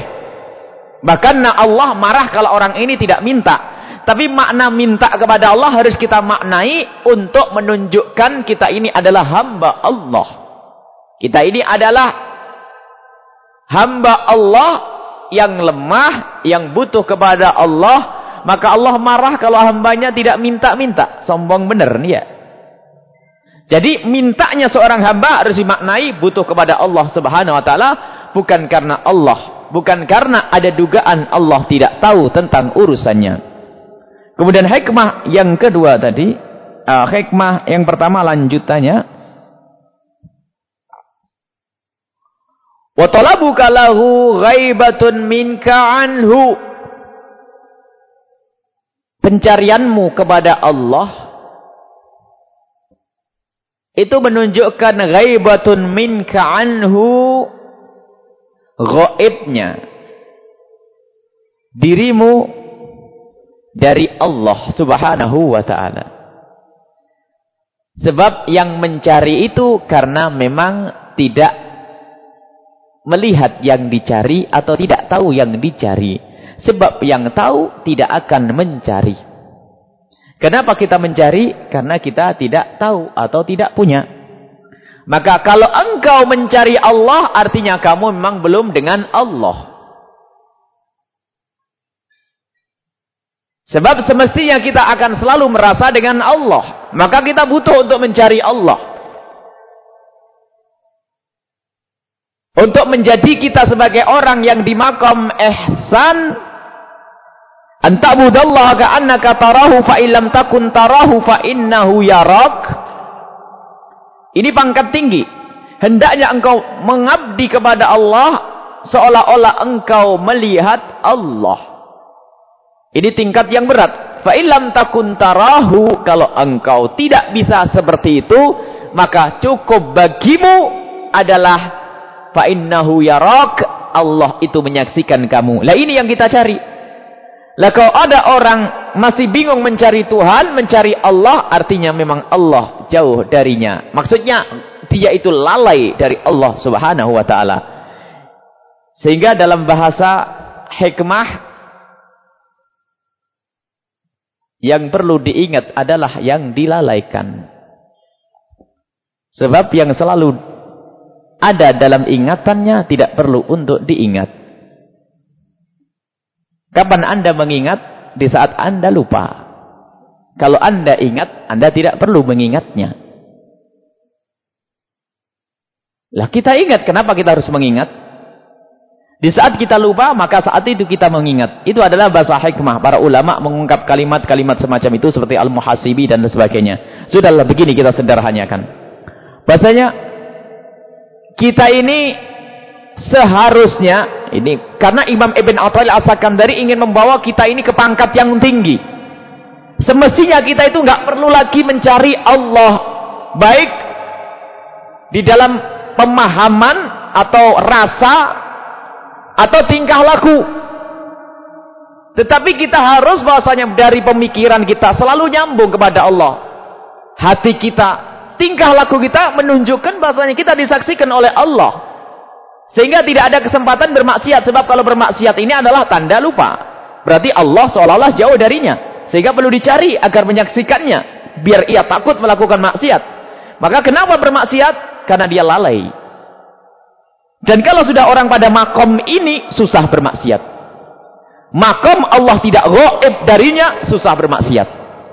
Speaker 1: Bahkan Allah marah kalau orang ini tidak minta. Tapi makna minta kepada Allah harus kita maknai untuk menunjukkan kita ini adalah hamba Allah. Kita ini adalah hamba Allah yang lemah, yang butuh kepada Allah, maka Allah marah kalau hambanya tidak minta-minta. Sombong benar nih ya. Jadi mintanya seorang hamba harus dimaknai butuh kepada Allah subhanahu wa ta'ala. Bukan karena Allah. Bukan karena ada dugaan Allah tidak tahu tentang urusannya. Kemudian hikmah yang kedua tadi. Uh, hikmah yang pertama lanjutannya. Wa talabuka lahu ghaibatun minka anhu. Pencarianmu kepada Allah itu menunjukkan ghaibatun minka anhu ghaibnya dirimu dari Allah subhanahu wa ta'ala. Sebab yang mencari itu karena memang tidak melihat yang dicari atau tidak tahu yang dicari Sebab yang tahu tidak akan mencari. Kenapa kita mencari? Karena kita tidak tahu atau tidak punya. Maka kalau engkau mencari Allah, artinya kamu memang belum dengan Allah. Sebab semestinya kita akan selalu merasa dengan Allah. Maka kita butuh untuk mencari Allah. Untuk menjadi kita sebagai orang yang di makam ihsan Anta'budallaha ka'annaka tarahu fa illam takun tarahu fa innahu yarak. Ini pangkat tinggi. Hendaknya engkau mengabdi kepada Allah seolah-olah engkau melihat Allah. Ini tingkat yang berat. Fa illam takun tarahu kalau engkau tidak bisa seperti itu, maka cukup bagimu adalah fa innahu yarak. Allah itu menyaksikan kamu. Lah ini yang kita cari. Lah kalau ada orang masih bingung mencari Tuhan, mencari Allah, artinya memang Allah jauh darinya. Maksudnya dia itu lalai dari Allah Subhanahu wa taala. Sehingga dalam bahasa hikmah yang perlu diingat adalah yang dilalaikan. Sebab yang selalu ada dalam ingatannya tidak perlu untuk diingat. Kapan Anda mengingat? Di saat Anda lupa. Kalau Anda ingat, Anda tidak perlu mengingatnya. Lah kita ingat, kenapa kita harus mengingat? Di saat kita lupa, maka saat itu kita mengingat. Itu adalah bahasa hikmah. Para ulama mengungkap kalimat-kalimat semacam itu seperti al-muhasibi dan sebagainya. Sudahlah begini kita sederhanakan. Bahasanya, kita ini seharusnya ini karena Imam Ibn Athaillah As-Sakandari ingin membawa kita ini ke pangkat yang tinggi. Semestinya kita itu nggak perlu lagi mencari Allah baik di dalam pemahaman atau rasa atau tingkah laku. Tetapi kita harus bahasanya dari pemikiran kita selalu nyambung kepada Allah. Hati kita, tingkah laku kita menunjukkan bahasanya kita disaksikan oleh Allah. Sehingga tidak ada kesempatan bermaksiat. Sebab kalau bermaksiat ini adalah tanda lupa. Berarti Allah seolah-olah jauh darinya. Sehingga perlu dicari agar menyaksikannya. Biar ia takut melakukan maksiat. Maka kenapa bermaksiat? Karena dia lalai. Dan kalau sudah orang pada makom ini, susah bermaksiat. Makom Allah tidak gaib darinya, susah bermaksiat.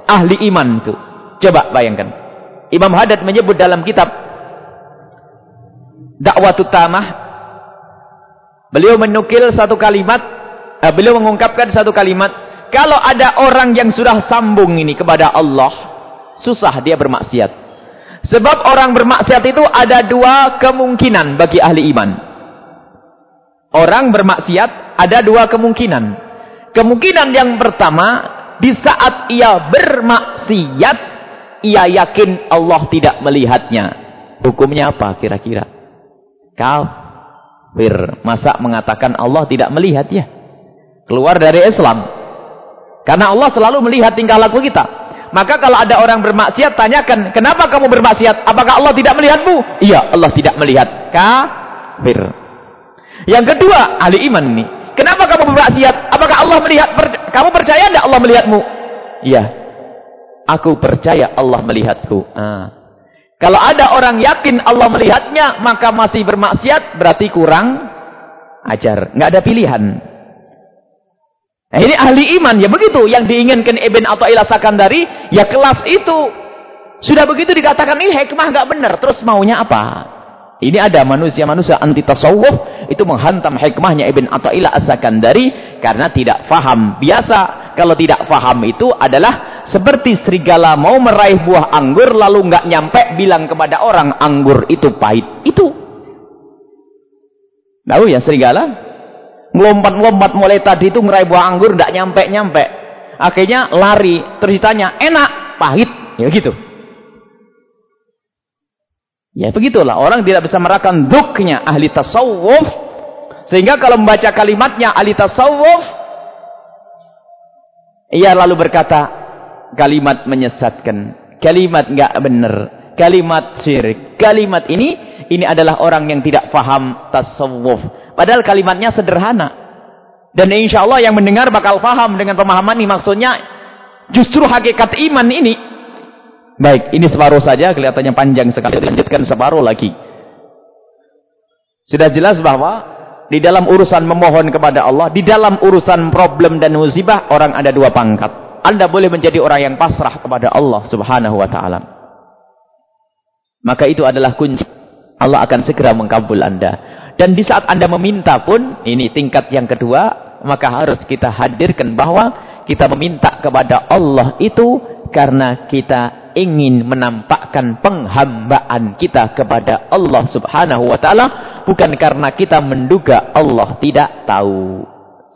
Speaker 1: Ahli iman itu. Coba bayangkan. Imam Haddad menyebut dalam kitab Dakwatut Tamah beliau menukil satu kalimat, eh, beliau mengungkapkan satu kalimat, kalau ada orang yang sudah sambung ini kepada Allah, susah dia bermaksiat. Sebab orang bermaksiat itu ada dua kemungkinan bagi ahli iman. Orang bermaksiat ada dua kemungkinan. Kemungkinan yang pertama, di saat ia bermaksiat, ia yakin Allah tidak melihatnya. Hukumnya apa kira-kira? Kafir. Masa mengatakan Allah tidak melihat ya? Keluar dari Islam. Karena Allah selalu melihat tingkah laku kita. Maka kalau ada orang bermaksiat, tanyakan, kenapa kamu bermaksiat? Apakah Allah tidak melihatmu? Iya, Allah tidak melihat. Kafir. Yang kedua, ahli iman ini. Kenapa kamu bermaksiat? Apakah Allah melihat? kamu percaya tidak Allah melihatmu? Iya. Aku percaya Allah melihatku. Ah. Kalau ada orang yakin Allah melihatnya, maka masih bermaksiat, berarti kurang ajar. Nggak ada pilihan. Nah, ini ahli iman ya begitu yang diinginkan Ibn Athaillah Sakandari ya kelas itu sudah begitu dikatakan ini hikmah nggak benar terus maunya apa? Ini ada manusia-manusia anti tasawuf itu menghantam hikmahnya Ibn Athaillah As-Sakandari karena tidak faham. Biasa kalau tidak faham itu adalah seperti serigala mau meraih buah anggur lalu nggak nyampe bilang kepada orang anggur itu pahit. Itu. Tahu ya serigala? Ngelompat-lompat mulai tadi itu ngerai buah anggur tidak nyampe-nyampe. Akhirnya lari, terus ditanya, enak, pahit. Ya gitu. Ya begitulah, orang tidak bisa merasakan duknya ahli tasawuf. Sehingga kalau membaca kalimatnya ahli tasawuf, ia lalu berkata, kalimat menyesatkan, kalimat enggak benar, kalimat syirik. Kalimat ini, ini adalah orang yang tidak faham tasawuf. Padahal kalimatnya sederhana. Dan insya Allah yang mendengar bakal paham dengan pemahaman ini. Maksudnya justru hakikat iman ini. Baik, ini separuh saja. Kelihatannya panjang sekali. Dilanjutkan separuh lagi. Sudah jelas bahwa di dalam urusan memohon kepada Allah, di dalam urusan problem dan musibah, orang ada dua pangkat. Anda boleh menjadi orang yang pasrah kepada Allah subhanahu wa ta'ala. Maka itu adalah kunci. Allah akan segera mengkabul Anda. Dan di saat Anda meminta pun, ini tingkat yang kedua, maka harus kita hadirkan bahwa kita meminta kepada Allah itu karena kita ingin menampakkan penghambaan kita kepada Allah subhanahu wa ta'ala, bukan karena kita menduga Allah tidak tahu.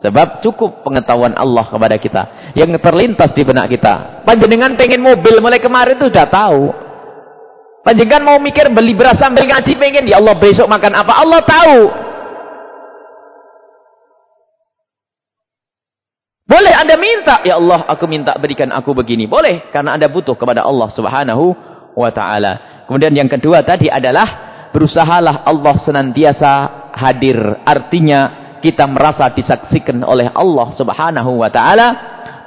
Speaker 1: Sebab cukup pengetahuan Allah kepada kita. Yang terlintas di benak kita. Panjenengan pengen mobil mulai kemarin itu sudah tahu. Panjenengan mau mikir beli beras sambil ngaji pengen ya Allah besok makan apa? Allah tahu. Boleh Anda minta, ya Allah aku minta berikan aku begini. Boleh karena Anda butuh kepada Allah Subhanahu wa taala. Kemudian yang kedua tadi adalah berusahalah Allah senantiasa hadir. Artinya kita merasa disaksikan oleh Allah Subhanahu wa taala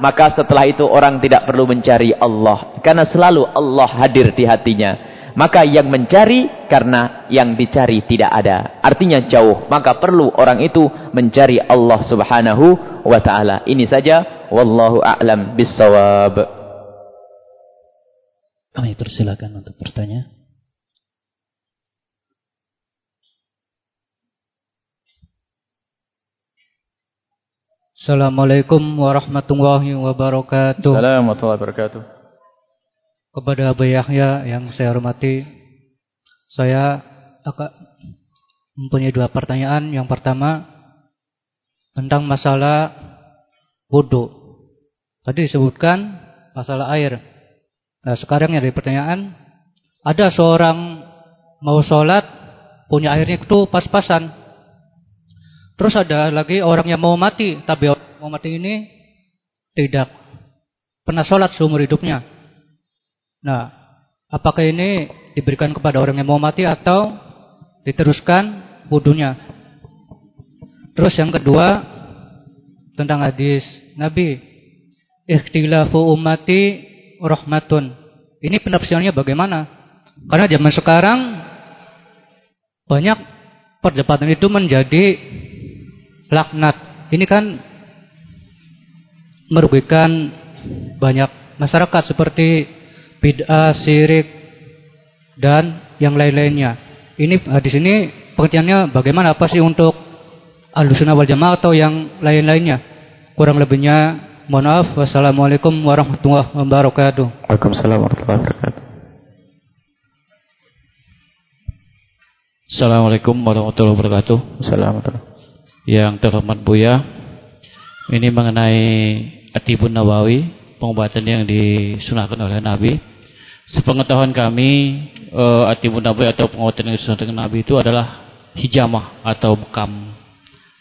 Speaker 1: maka setelah itu orang tidak perlu mencari Allah karena selalu Allah hadir di hatinya maka yang mencari karena yang dicari tidak ada. Artinya jauh. Maka perlu orang itu mencari Allah subhanahu wa ta'ala. Ini saja. Wallahu a'lam bisawab.
Speaker 2: Kami persilakan untuk bertanya. Assalamualaikum warahmatullahi wabarakatuh.
Speaker 1: Assalamualaikum warahmatullahi wabarakatuh.
Speaker 2: Kepada Abu Yahya yang saya hormati, saya akan mempunyai dua pertanyaan. Yang pertama tentang masalah wudhu. Tadi disebutkan masalah air. Nah sekarang yang ada pertanyaan, ada seorang mau sholat punya airnya itu pas-pasan. Terus ada lagi orang yang mau mati, tapi mau mati ini tidak pernah sholat seumur hidupnya. Nah, apakah ini diberikan kepada orang yang mau mati atau diteruskan wudhunya? Terus yang kedua tentang hadis Nabi, ikhtilafu ummati rahmatun. Ini penafsirannya bagaimana? Karena zaman sekarang banyak perdebatan itu menjadi laknat. Ini kan merugikan banyak masyarakat seperti bid'ah, syirik dan yang lain-lainnya. Ini di sini pengertiannya bagaimana apa sih untuk Ahlussunnah wal Jamaah atau yang lain-lainnya? Kurang lebihnya mohon maaf. Wassalamualaikum warahmatullahi wabarakatuh.
Speaker 1: Waalaikumsalam warahmatullahi wabarakatuh.
Speaker 3: Assalamualaikum warahmatullahi wabarakatuh.
Speaker 1: Assalamualaikum.
Speaker 3: Yang terhormat Buya, ini mengenai Atibun Nawawi, pengobatan yang disunahkan oleh Nabi. Sepengetahuan kami, uh, Atibun Nawawi atau pengobatan yang disunahkan Nabi itu adalah hijamah atau bekam.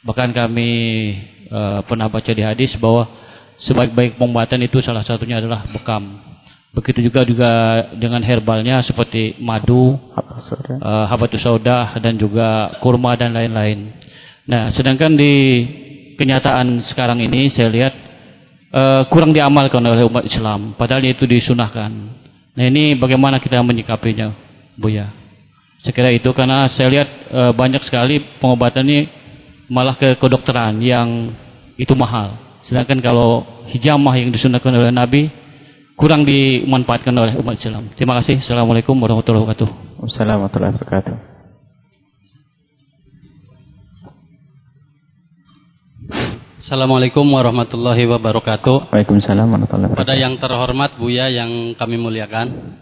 Speaker 3: Bahkan kami uh, pernah baca di hadis bahwa sebaik-baik pengobatan itu salah satunya adalah bekam. Begitu juga juga dengan herbalnya seperti madu, uh, habatus saudah dan juga kurma dan lain-lain. Nah, sedangkan di kenyataan sekarang ini saya lihat uh, kurang diamalkan oleh umat Islam. Padahal itu disunahkan. Nah ini bagaimana kita menyikapinya, Buya? Saya kira itu karena saya lihat uh, banyak sekali pengobatan ini malah ke kedokteran yang itu mahal. Sedangkan kalau hijamah yang disunahkan oleh Nabi kurang dimanfaatkan oleh umat Islam. Terima kasih. Assalamualaikum warahmatullahi wabarakatuh.
Speaker 1: Wassalamualaikum warahmatullahi wabarakatuh.
Speaker 4: Assalamualaikum warahmatullahi wabarakatuh.
Speaker 1: Waalaikumsalam warahmatullahi wabarakatuh.
Speaker 4: Pada yang terhormat Buya yang kami muliakan.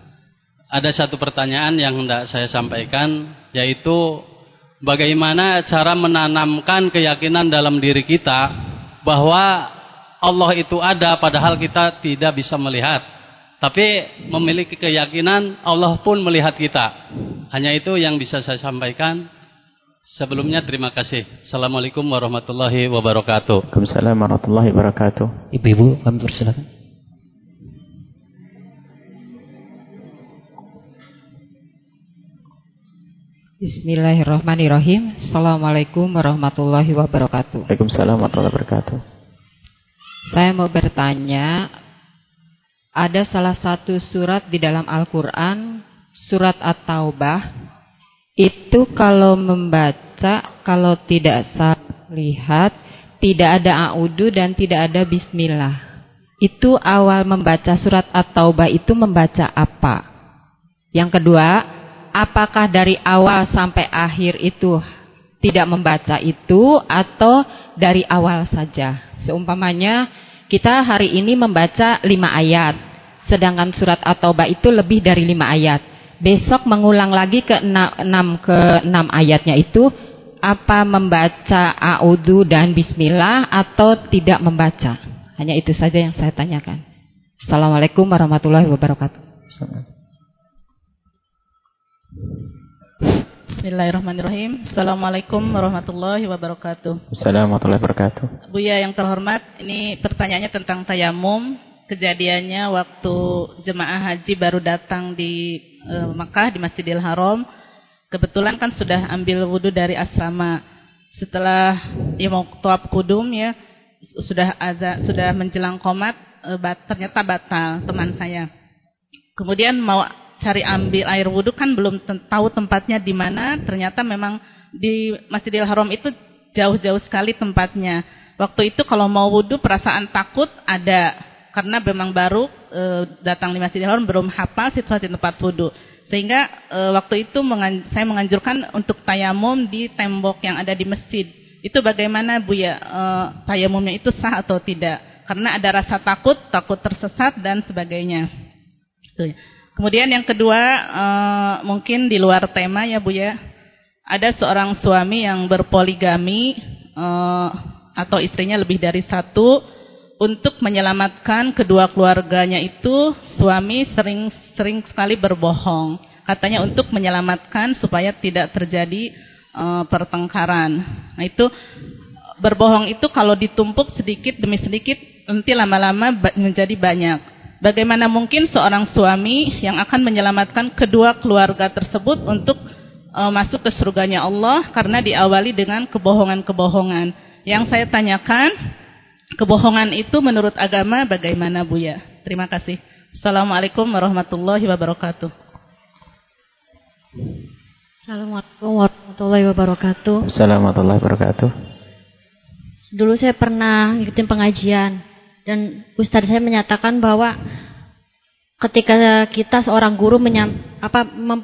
Speaker 4: Ada satu pertanyaan yang hendak saya sampaikan yaitu bagaimana cara menanamkan keyakinan dalam diri kita bahwa Allah itu ada padahal kita tidak bisa melihat. Tapi memiliki keyakinan Allah pun melihat kita. Hanya itu yang bisa saya sampaikan. Sebelumnya terima kasih. Assalamualaikum warahmatullahi wabarakatuh.
Speaker 1: Waalaikumsalam warahmatullahi wabarakatuh.
Speaker 2: Ibu-ibu kami persilakan.
Speaker 5: Bismillahirrahmanirrahim. Assalamualaikum warahmatullahi wabarakatuh.
Speaker 1: Waalaikumsalam warahmatullahi wabarakatuh.
Speaker 5: Saya mau bertanya, ada salah satu surat di dalam Al-Quran, surat At-Taubah, itu kalau membaca, kalau tidak lihat, tidak ada a'udu dan tidak ada bismillah. Itu awal membaca surat At-Taubah itu membaca apa? Yang kedua, apakah dari awal sampai akhir itu tidak membaca itu atau dari awal saja? Seumpamanya kita hari ini membaca lima ayat, sedangkan surat At-Taubah itu lebih dari lima ayat besok mengulang lagi ke enam ke enam ayatnya itu apa membaca a'udzu dan bismillah atau tidak membaca. Hanya itu saja yang saya tanyakan. Assalamualaikum warahmatullahi wabarakatuh.
Speaker 6: Bismillahirrahmanirrahim. Assalamualaikum warahmatullahi wabarakatuh.
Speaker 1: Assalamualaikum warahmatullahi wabarakatuh.
Speaker 6: Buya yang terhormat, ini pertanyaannya tentang tayamum. Kejadiannya waktu jemaah haji baru datang di e, Mekah di Masjidil Haram. Kebetulan kan sudah ambil wudhu dari asrama. Setelah ya mau tuap kudum ya sudah ada sudah menjelang komat e, bat, ternyata batal teman saya. Kemudian mau cari ambil air wudhu kan belum tahu tempatnya di mana. Ternyata memang di Masjidil Haram itu jauh-jauh sekali tempatnya. Waktu itu kalau mau wudhu perasaan takut ada karena memang baru e, datang di Masjidil Haram belum hafal situasi tempat wudhu. Sehingga e, waktu itu mengan, saya menganjurkan untuk tayamum di tembok yang ada di masjid. Itu bagaimana Bu ya e, tayamumnya itu sah atau tidak? Karena ada rasa takut, takut tersesat dan sebagainya. Itu. Ya. Kemudian yang kedua e, mungkin di luar tema ya Bu ya. Ada seorang suami yang berpoligami e, atau istrinya lebih dari satu untuk menyelamatkan kedua keluarganya itu suami sering sering sekali berbohong. Katanya untuk menyelamatkan supaya tidak terjadi uh, pertengkaran. Nah itu berbohong itu kalau ditumpuk sedikit demi sedikit nanti lama-lama menjadi banyak. Bagaimana mungkin seorang suami yang akan menyelamatkan kedua keluarga tersebut untuk uh, masuk ke surganya Allah karena diawali dengan kebohongan-kebohongan. Yang saya tanyakan, Kebohongan itu menurut agama bagaimana Bu ya? Terima kasih. Assalamualaikum warahmatullahi wabarakatuh.
Speaker 7: Assalamualaikum warahmatullahi wabarakatuh.
Speaker 1: Assalamualaikum warahmatullahi wabarakatuh.
Speaker 7: Dulu saya pernah ngikutin pengajian Dan Ustadz saya menyatakan bahwa ketika kita seorang guru menyam, apa mem,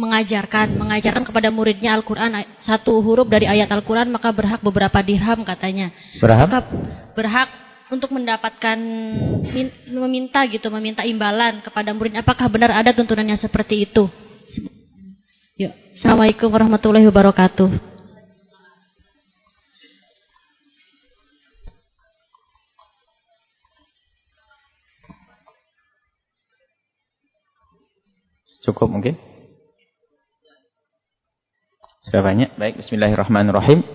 Speaker 7: mengajarkan mengajarkan kepada muridnya Al-Qur'an satu huruf dari ayat Al-Qur'an maka berhak beberapa dirham katanya.
Speaker 1: Berhak?
Speaker 7: Maka berhak untuk mendapatkan meminta gitu, meminta imbalan kepada murid. Apakah benar ada tuntunannya seperti itu? Yuk. Assalamualaikum warahmatullahi wabarakatuh.
Speaker 1: Cukup mungkin? Sudah banyak? Baik, bismillahirrahmanirrahim.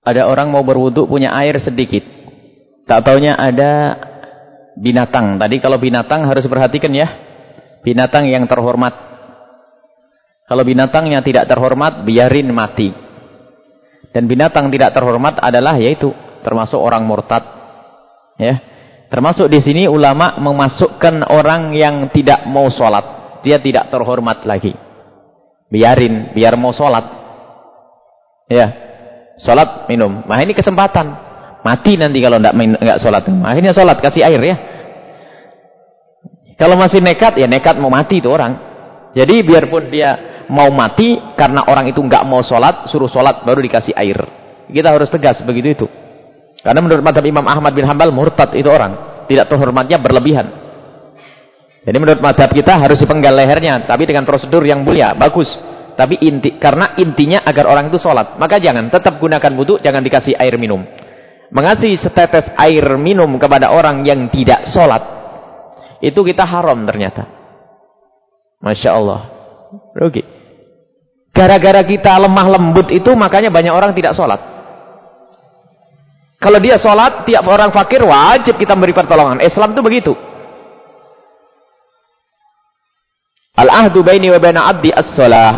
Speaker 1: Ada orang mau berwuduk punya air sedikit. Tak taunya ada binatang. Tadi kalau binatang harus perhatikan ya. Binatang yang terhormat. Kalau binatangnya tidak terhormat, biarin mati. Dan binatang tidak terhormat adalah yaitu termasuk orang murtad. Ya. Termasuk di sini ulama memasukkan orang yang tidak mau sholat. Dia tidak terhormat lagi. Biarin, biar mau sholat. Ya, sholat minum. Nah ini kesempatan. Mati nanti kalau tidak nggak sholat. Akhirnya sholat, kasih air ya. Kalau masih nekat, ya nekat mau mati itu orang. Jadi biarpun dia mau mati, karena orang itu nggak mau sholat, suruh sholat baru dikasih air. Kita harus tegas begitu itu. Karena menurut madhab Imam Ahmad bin Hambal murtad itu orang. Tidak terhormatnya berlebihan. Jadi menurut madhab kita harus dipenggal lehernya. Tapi dengan prosedur yang mulia. Bagus. Tapi inti, karena intinya agar orang itu sholat. Maka jangan. Tetap gunakan wudhu. Jangan dikasih air minum. Mengasih setetes air minum kepada orang yang tidak sholat. Itu kita haram ternyata. Masya Allah. Rugi. Gara-gara kita lemah lembut itu makanya banyak orang tidak sholat. Kalau dia sholat, tiap orang fakir wajib kita beri pertolongan. Islam itu begitu. Al-ahdu baini wa baina abdi as-salah.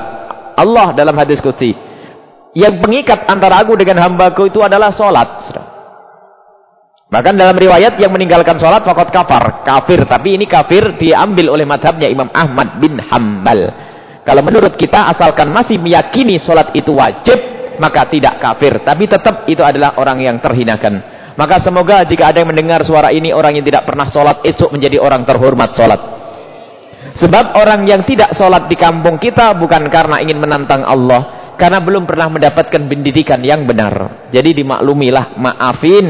Speaker 1: Allah dalam hadis qudsi. Yang pengikat antara aku dengan hambaku itu adalah sholat. Bahkan dalam riwayat yang meninggalkan sholat fakot kafar. Kafir. Tapi ini kafir diambil oleh madhabnya Imam Ahmad bin Hambal. Kalau menurut kita asalkan masih meyakini sholat itu wajib maka tidak kafir. Tapi tetap itu adalah orang yang terhinakan. Maka semoga jika ada yang mendengar suara ini, orang yang tidak pernah sholat, esok menjadi orang terhormat sholat. Sebab orang yang tidak sholat di kampung kita bukan karena ingin menantang Allah. Karena belum pernah mendapatkan pendidikan yang benar. Jadi dimaklumilah, maafin.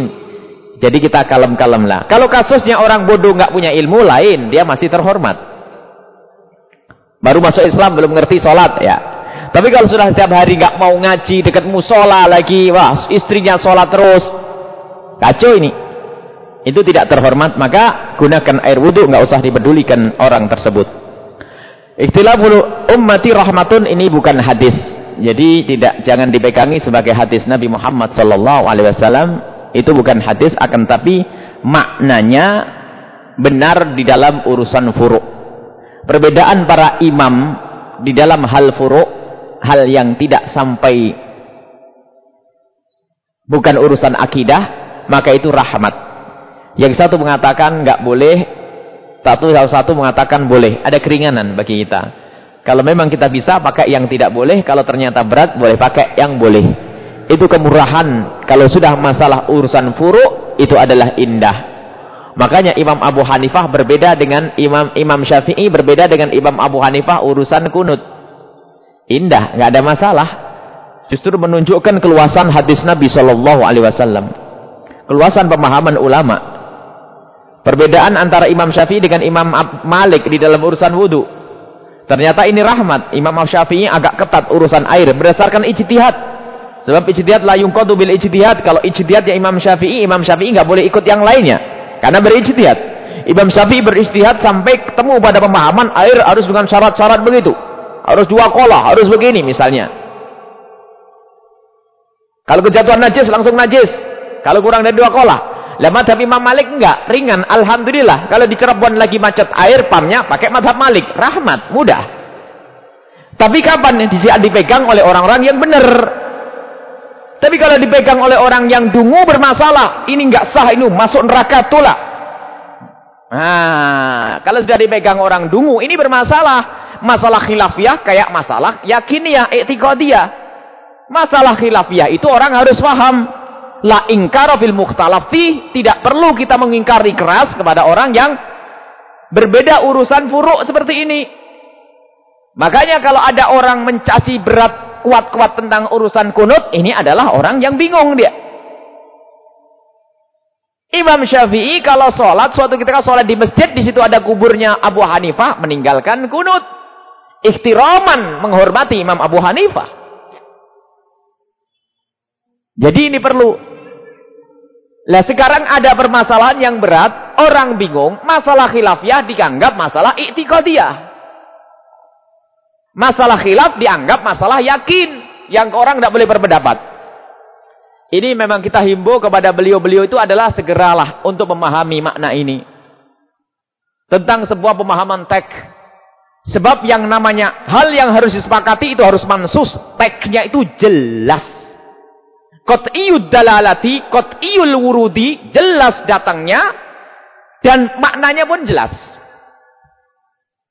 Speaker 1: Jadi kita kalem-kalem lah. Kalau kasusnya orang bodoh nggak punya ilmu lain, dia masih terhormat. Baru masuk Islam belum ngerti sholat ya. Tapi kalau sudah setiap hari nggak mau ngaji dekat musola lagi, wah istrinya sholat terus, kacau ini. Itu tidak terhormat, maka gunakan air wudhu, nggak usah dipedulikan orang tersebut. Istilah ummati rahmatun ini bukan hadis. Jadi tidak jangan dipegangi sebagai hadis Nabi Muhammad sallallahu alaihi wasallam. Itu bukan hadis akan tapi maknanya benar di dalam urusan furuk. Perbedaan para imam di dalam hal furuk hal yang tidak sampai bukan urusan akidah, maka itu rahmat. Yang satu mengatakan nggak boleh, satu satu mengatakan boleh. Ada keringanan bagi kita. Kalau memang kita bisa pakai yang tidak boleh, kalau ternyata berat boleh pakai yang boleh. Itu kemurahan. Kalau sudah masalah urusan furu, itu adalah indah. Makanya Imam Abu Hanifah berbeda dengan Imam Imam Syafi'i berbeda dengan Imam Abu Hanifah urusan kunut. Indah, nggak ada masalah. Justru menunjukkan keluasan hadis Nabi Shallallahu Alaihi Wasallam, keluasan pemahaman ulama. Perbedaan antara Imam Syafi'i dengan Imam Malik di dalam urusan wudhu. Ternyata ini rahmat. Imam Syafi'i agak ketat urusan air berdasarkan ijtihad. Sebab ijtihad la yungqadu bil ijtihad. Kalau ijtihadnya Imam Syafi'i, Imam Syafi'i nggak boleh ikut yang lainnya. Karena berijtihad. Imam Syafi'i berijtihad sampai ketemu pada pemahaman air harus dengan syarat-syarat begitu harus dua kolah, harus begini misalnya. Kalau kejatuhan najis langsung najis. Kalau kurang dari dua kolah. Lah madhab Imam Malik enggak, ringan. Alhamdulillah. Kalau di Cirebon lagi macet air, pamnya pakai madhab Malik. Rahmat, mudah. Tapi kapan dipegang oleh orang-orang yang benar? Tapi kalau dipegang oleh orang yang dungu bermasalah, ini enggak sah, ini masuk neraka tolak. Nah, kalau sudah dipegang orang dungu, ini bermasalah masalah khilafiyah kayak masalah yakiniyah, i'tiqadiyah. Masalah khilafiyah itu orang harus paham. La ingkara fil mukhtalafi. Tidak perlu kita mengingkari keras kepada orang yang berbeda urusan furuk seperti ini. Makanya kalau ada orang mencaci berat kuat-kuat tentang urusan kunut. Ini adalah orang yang bingung dia. Imam Syafi'i kalau sholat, suatu ketika sholat di masjid, di situ ada kuburnya Abu Hanifah, meninggalkan kunut. Ikhtiraman menghormati Imam Abu Hanifah. Jadi ini perlu. Lah sekarang ada permasalahan yang berat, orang bingung, masalah khilafiyah dianggap masalah iktikadiyah. Masalah khilaf dianggap masalah yakin, yang orang tidak boleh berpendapat. Ini memang kita himbau kepada beliau-beliau itu adalah segeralah untuk memahami makna ini. Tentang sebuah pemahaman tek. Sebab yang namanya hal yang harus disepakati itu harus mansus. Teknya itu jelas. Qat'iyud dalalati, qat'iyul wurudi, jelas datangnya. Dan maknanya pun jelas.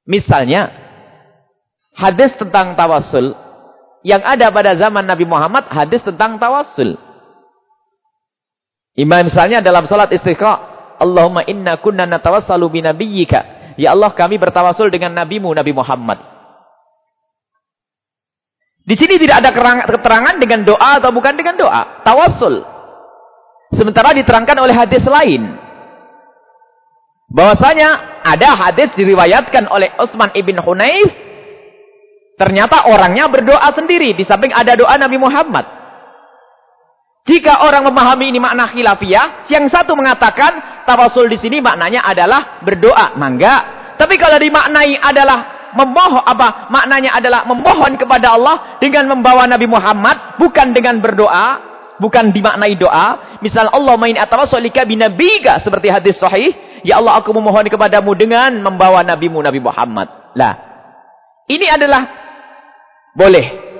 Speaker 1: Misalnya, hadis tentang tawassul. Yang ada pada zaman Nabi Muhammad, hadis tentang tawassul. Imam misalnya dalam salat istiqa, Allahumma inna kunna natawassalu binabiyyika. Ya Allah, kami bertawasul dengan nabimu Nabi Muhammad. Di sini tidak ada keterangan dengan doa atau bukan dengan doa, tawassul. Sementara diterangkan oleh hadis lain. Bahwasanya ada hadis diriwayatkan oleh Utsman ibn Hunayf ternyata orangnya berdoa sendiri di samping ada doa Nabi Muhammad. Jika orang memahami ini makna khilafiyah, yang satu mengatakan tawasul di sini maknanya adalah berdoa, mangga. Tapi kalau dimaknai adalah memohon apa? Maknanya adalah memohon kepada Allah dengan membawa Nabi Muhammad, bukan dengan berdoa, bukan dimaknai doa. Misal Allah main atawassulika binabiga seperti hadis sahih, ya Allah aku memohon kepadamu dengan membawa nabimu Nabi Muhammad. Lah, ini adalah boleh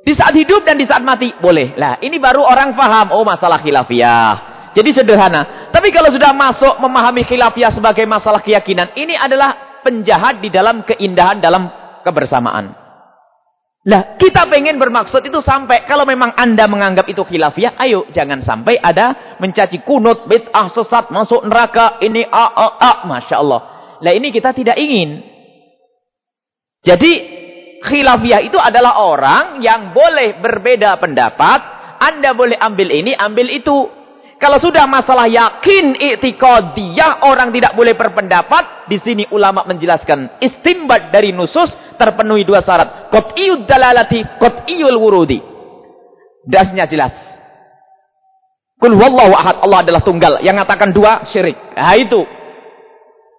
Speaker 1: di saat hidup dan di saat mati boleh. Lah, ini baru orang paham oh masalah khilafiyah. Jadi sederhana. Tapi kalau sudah masuk memahami khilafiyah sebagai masalah keyakinan, ini adalah penjahat di dalam keindahan dalam kebersamaan. Lah, kita pengen bermaksud itu sampai kalau memang Anda menganggap itu khilafiyah, ayo jangan sampai ada mencaci kunut, bid'ah, sesat, masuk neraka, ini a a a, Masya Allah. Lah ini kita tidak ingin. Jadi khilafiyah itu adalah orang yang boleh berbeda pendapat. Anda boleh ambil ini, ambil itu. Kalau sudah masalah yakin i'tiqadiyah orang tidak boleh berpendapat, di sini ulama menjelaskan istimbat dari nusus terpenuhi dua syarat. Qat'iyud dalalati, qat'iyul wurudi. Dasnya jelas. Kul wallahu ahad, Allah adalah tunggal. Yang mengatakan dua syirik. Nah itu.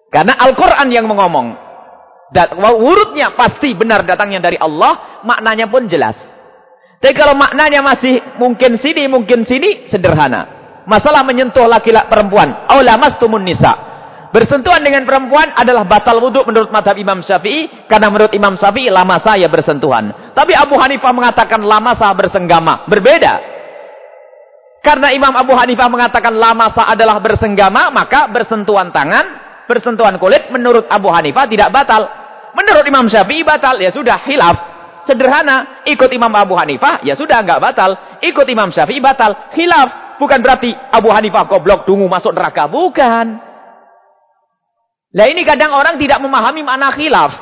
Speaker 1: Karena Al-Qur'an yang mengomong. Dat wurudnya pasti benar datangnya dari Allah, maknanya pun jelas. Tapi kalau maknanya masih mungkin sini, mungkin sini, sederhana. Masalah menyentuh laki-laki perempuan. Aulamas tumun nisa. Bersentuhan dengan perempuan adalah batal wudhu menurut madhab Imam Syafi'i. Karena menurut Imam Syafi'i lama saya bersentuhan. Tapi Abu Hanifah mengatakan lama saya bersenggama. Berbeda. Karena Imam Abu Hanifah mengatakan lama saya adalah bersenggama. Maka bersentuhan tangan, bersentuhan kulit menurut Abu Hanifah tidak batal. Menurut Imam Syafi'i batal, ya sudah hilaf. Sederhana, ikut Imam Abu Hanifah, ya sudah enggak batal. Ikut Imam Syafi'i batal, hilaf. Bukan berarti Abu Hanifah goblok dungu masuk neraka, bukan. Nah ini kadang orang tidak memahami makna khilaf.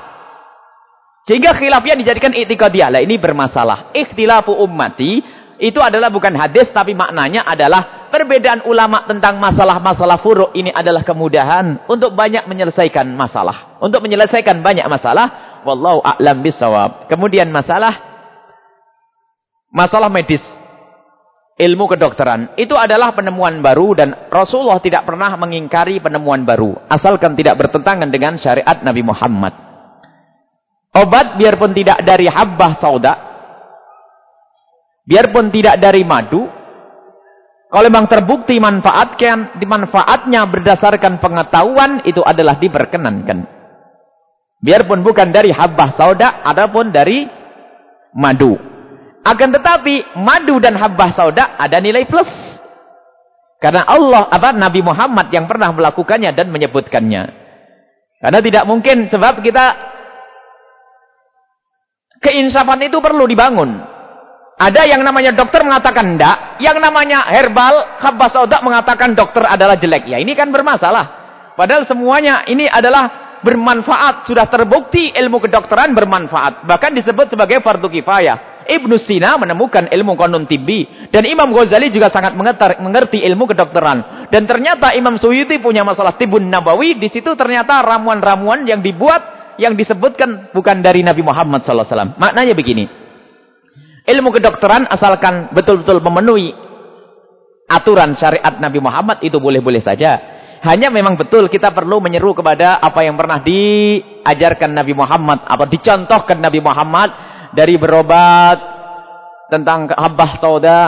Speaker 1: Sehingga khilafnya dijadikan itikadiyah. Lah ini bermasalah. Ikhtilafu ummati itu adalah bukan hadis tapi maknanya adalah perbedaan ulama tentang masalah-masalah furuk ini adalah kemudahan untuk banyak menyelesaikan masalah. Untuk menyelesaikan banyak masalah, wallahu a'lam bisawab. Kemudian masalah masalah medis. Ilmu kedokteran itu adalah penemuan baru dan Rasulullah tidak pernah mengingkari penemuan baru asalkan tidak bertentangan dengan syariat Nabi Muhammad. Obat biarpun tidak dari habbah sauda biarpun tidak dari madu, kalau memang terbukti manfaatkan, dimanfaatnya berdasarkan pengetahuan itu adalah diperkenankan. Biarpun bukan dari habbah sauda, adapun dari madu. Akan tetapi madu dan habbah sauda ada nilai plus. Karena Allah, apa Nabi Muhammad yang pernah melakukannya dan menyebutkannya. Karena tidak mungkin sebab kita keinsafan itu perlu dibangun. Ada yang namanya dokter mengatakan enggak, yang namanya herbal, khabbas sauda mengatakan dokter adalah jelek. Ya ini kan bermasalah. Padahal semuanya ini adalah bermanfaat, sudah terbukti ilmu kedokteran bermanfaat. Bahkan disebut sebagai fardu kifayah. Ibnu Sina menemukan ilmu konun tibbi dan Imam Ghazali juga sangat mengerti ilmu kedokteran. Dan ternyata Imam Suyuti punya masalah tibun nabawi, di situ ternyata ramuan-ramuan yang dibuat yang disebutkan bukan dari Nabi Muhammad SAW. Maknanya begini. Ilmu kedokteran asalkan betul-betul memenuhi aturan syariat Nabi Muhammad itu boleh-boleh saja. Hanya memang betul kita perlu menyeru kepada apa yang pernah diajarkan Nabi Muhammad atau dicontohkan Nabi Muhammad dari berobat tentang habbah sauda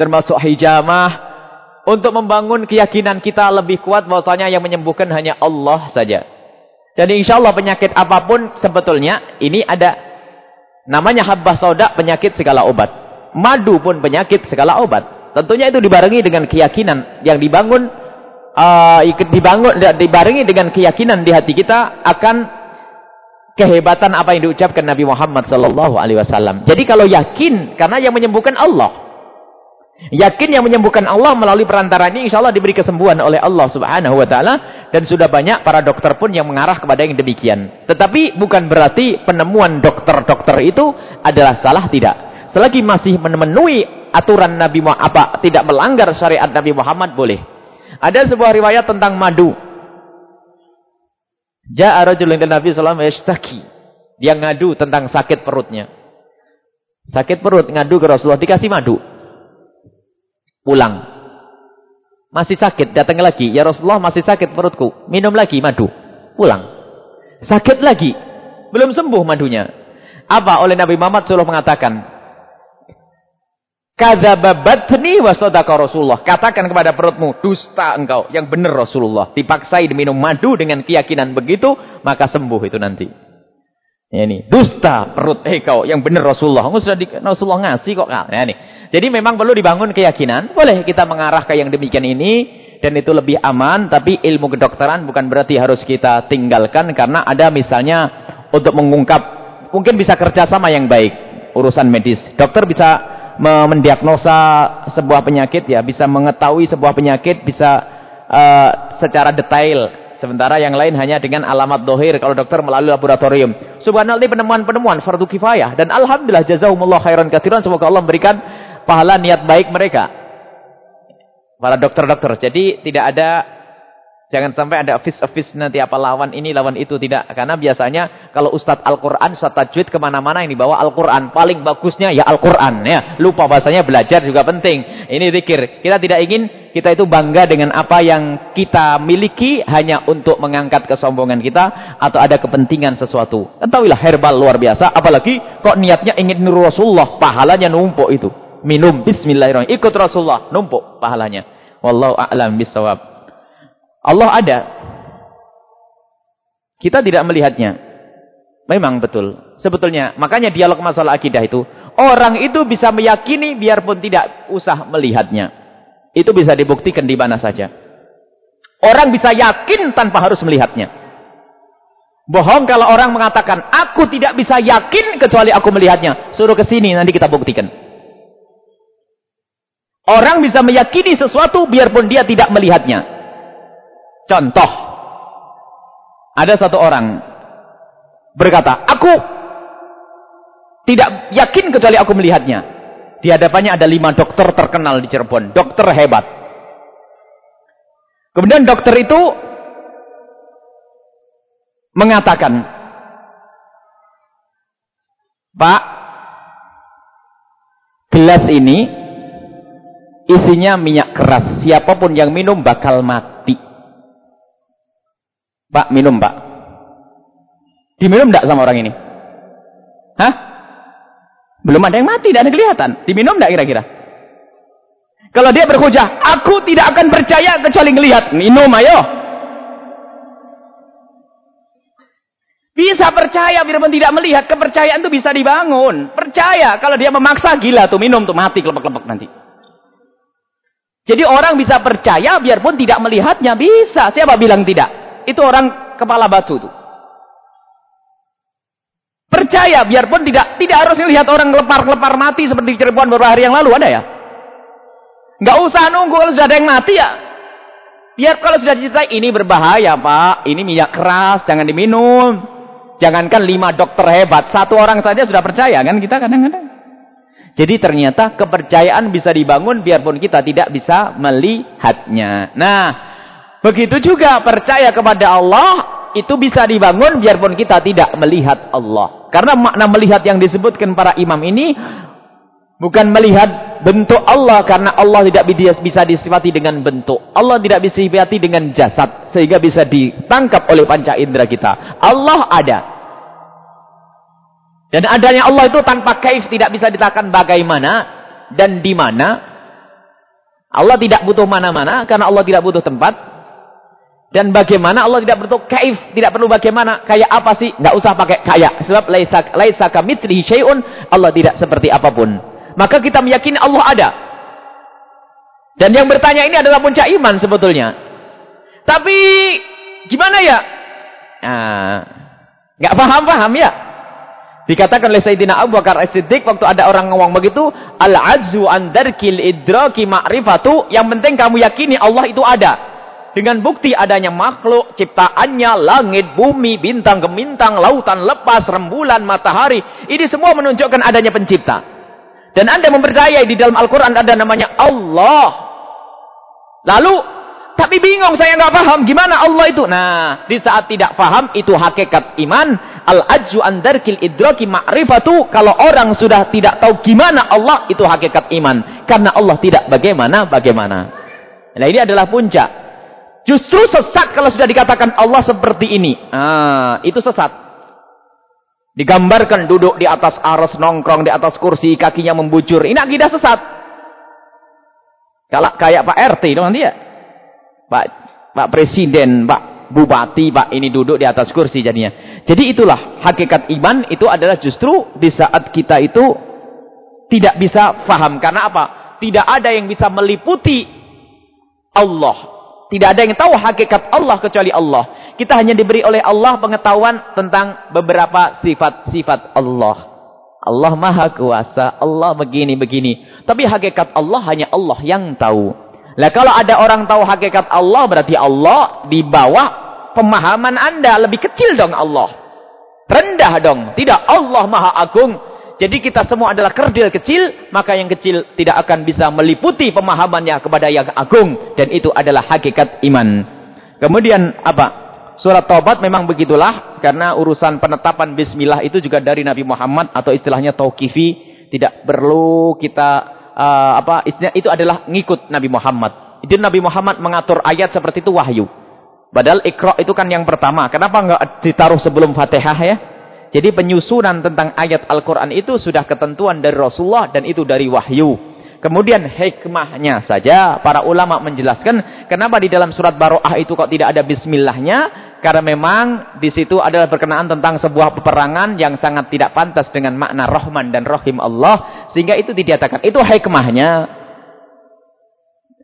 Speaker 1: termasuk hijamah untuk membangun keyakinan kita lebih kuat bahwasanya yang menyembuhkan hanya Allah saja. Dan insya Allah penyakit apa pun sebetulnya ini ada namanya habbah sauda penyakit segala obat. Madu pun penyakit segala obat. Tentunya itu dibarengi dengan keyakinan yang dibangun uh, dibangun dibarengi dengan keyakinan di hati kita akan kehebatan apa yang diucapkan Nabi Muhammad sallallahu alaihi wasallam. Jadi kalau yakin karena yang menyembuhkan Allah Yakin yang menyembuhkan Allah melalui perantara ini insya Allah diberi kesembuhan oleh Allah subhanahu wa ta'ala. Dan sudah banyak para dokter pun yang mengarah kepada yang demikian. Tetapi bukan berarti penemuan dokter-dokter itu adalah salah tidak. Selagi masih memenuhi aturan Nabi Muhammad, apa, tidak melanggar syariat Nabi Muhammad boleh. Ada sebuah riwayat tentang madu. Ja'a rajulun Nabi sallallahu alaihi wasallam Dia ngadu tentang sakit perutnya. Sakit perut ngadu ke Rasulullah dikasih madu pulang. Masih sakit, datang lagi. Ya Rasulullah masih sakit perutku. Minum lagi madu. Pulang. Sakit lagi. Belum sembuh madunya. Apa oleh Nabi Muhammad suruh mengatakan? Kadzababatni wa sadaqa Rasulullah. Katakan kepada perutmu, dusta engkau. Yang benar Rasulullah. Dipaksai minum madu dengan keyakinan begitu, maka sembuh itu nanti. Ya ini, dusta perut eh kau yang benar Rasulullah. Enggak sudah Rasulullah ngasih kok. Nah, ini. Jadi memang perlu dibangun keyakinan. Boleh kita mengarah ke yang demikian ini dan itu lebih aman, tapi ilmu kedokteran bukan berarti harus kita tinggalkan karena ada misalnya untuk mengungkap mungkin bisa kerjasama yang baik urusan medis. Dokter bisa mendiagnosa sebuah penyakit ya, bisa mengetahui sebuah penyakit bisa uh, secara detail Sementara yang lain hanya dengan alamat dohir kalau dokter melalui laboratorium. Subhanallah ini penemuan-penemuan fardu kifayah. Dan Alhamdulillah jazahumullah khairan kathiran. Semoga Allah memberikan pahala niat baik mereka. Para dokter-dokter. Jadi tidak ada Jangan sampai ada office-office nanti apa lawan ini, lawan itu. Tidak. Karena biasanya kalau Ustadz Al-Quran, Ustadz Tajwid ke mana-mana yang dibawa Al-Quran. Paling bagusnya ya Al-Quran. Ya. Lupa bahasanya belajar juga penting. Ini zikir. Kita tidak ingin kita itu bangga dengan apa yang kita miliki hanya untuk mengangkat kesombongan kita. Atau ada kepentingan sesuatu. Ketahuilah herbal luar biasa. Apalagi kok niatnya ingin niru Rasulullah. Pahalanya numpuk itu. Minum bismillahirrahmanirrahim. Ikut Rasulullah. Numpuk pahalanya. Wallahu a'lam bisawab. Allah ada. Kita tidak melihatnya. Memang betul. Sebetulnya, makanya dialog masalah akidah itu. Orang itu bisa meyakini biarpun tidak usah melihatnya. Itu bisa dibuktikan di mana saja. Orang bisa yakin tanpa harus melihatnya. Bohong kalau orang mengatakan, aku tidak bisa yakin kecuali aku melihatnya. Suruh ke sini, nanti kita buktikan. Orang bisa meyakini sesuatu biarpun dia tidak melihatnya. Contoh. Ada satu orang berkata, aku tidak yakin kecuali aku melihatnya. Di hadapannya ada lima dokter terkenal di Cirebon. Dokter hebat. Kemudian dokter itu mengatakan, Pak, gelas ini isinya minyak keras. Siapa pun yang minum bakal mati. Pak, minum pak. Diminum tidak sama orang ini? Hah? Belum ada yang mati, tidak ada kelihatan. Diminum tidak kira-kira? Kalau dia berhujah, aku tidak akan percaya kecuali melihat. Minum, ayo. Bisa percaya biarpun tidak melihat. Kepercayaan itu bisa dibangun. Percaya. Kalau dia memaksa, gila tuh minum tuh mati kelepek-kelepek nanti. Jadi orang bisa percaya biarpun tidak melihatnya. Bisa. Siapa bilang tidak? Itu orang kepala batu itu. Percaya biarpun tidak tidak harus lihat orang lepar-lepar mati seperti Cirebon beberapa hari yang lalu ada ya. Enggak usah nunggu kalau sudah ada yang mati ya. Biar kalau sudah diceritai ini berbahaya, Pak. Ini minyak keras, jangan diminum. Jangankan lima dokter hebat, satu orang saja sudah percaya kan kita kadang-kadang. Jadi ternyata kepercayaan bisa dibangun biarpun kita tidak bisa melihatnya. Nah, begitu juga percaya kepada Allah itu bisa dibangun biarpun kita tidak melihat Allah. Karena makna melihat yang disebutkan para imam ini bukan melihat bentuk Allah karena Allah tidak bisa disifati dengan bentuk. Allah tidak bisa disifati dengan jasad sehingga bisa ditangkap oleh panca indera kita. Allah ada. Dan adanya Allah itu tanpa kaif tidak bisa ditakan bagaimana dan di mana. Allah tidak butuh mana-mana karena Allah tidak butuh tempat. Dan bagaimana Allah tidak butuh kaif, tidak perlu bagaimana, kayak apa sih? Enggak usah pakai kayak. Sebab laisa laisa kamitslihi syai'un, Allah tidak seperti apa pun. Maka kita meyakini Allah ada. Dan yang bertanya ini adalah puncak iman sebetulnya. Tapi gimana ya? Nah, nggak paham-paham ya. Dikatakan oleh Sayyidina Abu Bakar As-Siddiq waktu ada orang ngomong begitu, al-ajzu an darkil idraki ma'rifatu, yang penting kamu yakini Allah itu ada. Dengan bukti adanya makhluk, ciptaannya, langit, bumi, bintang gemintang, lautan lepas, rembulan, matahari. Ini semua menunjukkan adanya pencipta. Dan Anda mempercayai di dalam Al-Quran ada namanya Allah. Lalu tapi bingung, saya nggak paham gimana Allah itu. Nah, di saat tidak paham itu hakikat iman. Al-ajju andarkil idraki ma'rifatu. Kalau orang sudah tidak tahu gimana Allah, itu hakikat iman. Karena Allah tidak bagaimana-bagaimana. Nah, ini adalah puncak. Justru sesat kalau sudah dikatakan Allah seperti ini. Ah, itu sesat. Digambarkan duduk di atas aras nongkrong di atas kursi, kakinya membujur. Ini akidah sesat. Kalau kayak Pak RT itu nanti ya. Pak Pak Presiden, Pak Bupati, Pak ini duduk di atas kursi jadinya. Jadi itulah hakikat iman itu adalah justru di saat kita itu tidak bisa faham. Karena apa? Tidak ada yang bisa meliputi Allah. Tidak ada yang tahu hakikat Allah kecuali Allah. Kita hanya diberi oleh Allah pengetahuan tentang beberapa sifat-sifat Allah. Allah maha kuasa, Allah begini-begini. Tapi hakikat Allah hanya Allah yang tahu. Lah kalau ada orang tahu hakikat Allah berarti Allah di bawah pemahaman Anda lebih kecil dong Allah. Rendah dong. Tidak Allah Maha Agung. Jadi kita semua adalah kerdil kecil, maka yang kecil tidak akan bisa meliputi pemahamannya kepada yang agung dan itu adalah hakikat iman. Kemudian apa? Surat Taubat memang begitulah karena urusan penetapan bismillah itu juga dari Nabi Muhammad atau istilahnya tauqifi, tidak perlu kita uh, apa istilah itu adalah ngikut Nabi Muhammad. Itu Nabi Muhammad mengatur ayat seperti itu wahyu. Padahal Iqra itu kan yang pertama. Kenapa enggak ditaruh sebelum Fatihah ya? Jadi penyusunan tentang ayat Al-Quran itu sudah ketentuan dari Rasulullah dan itu dari wahyu. Kemudian hikmahnya saja para ulama menjelaskan kenapa di dalam surat Baroah itu kok tidak ada bismillahnya karena memang di situ adalah berkenaan tentang sebuah peperangan yang sangat tidak pantas dengan makna Rahman dan Rahim Allah. Sehingga itu dinyatakan. Itu hikmahnya.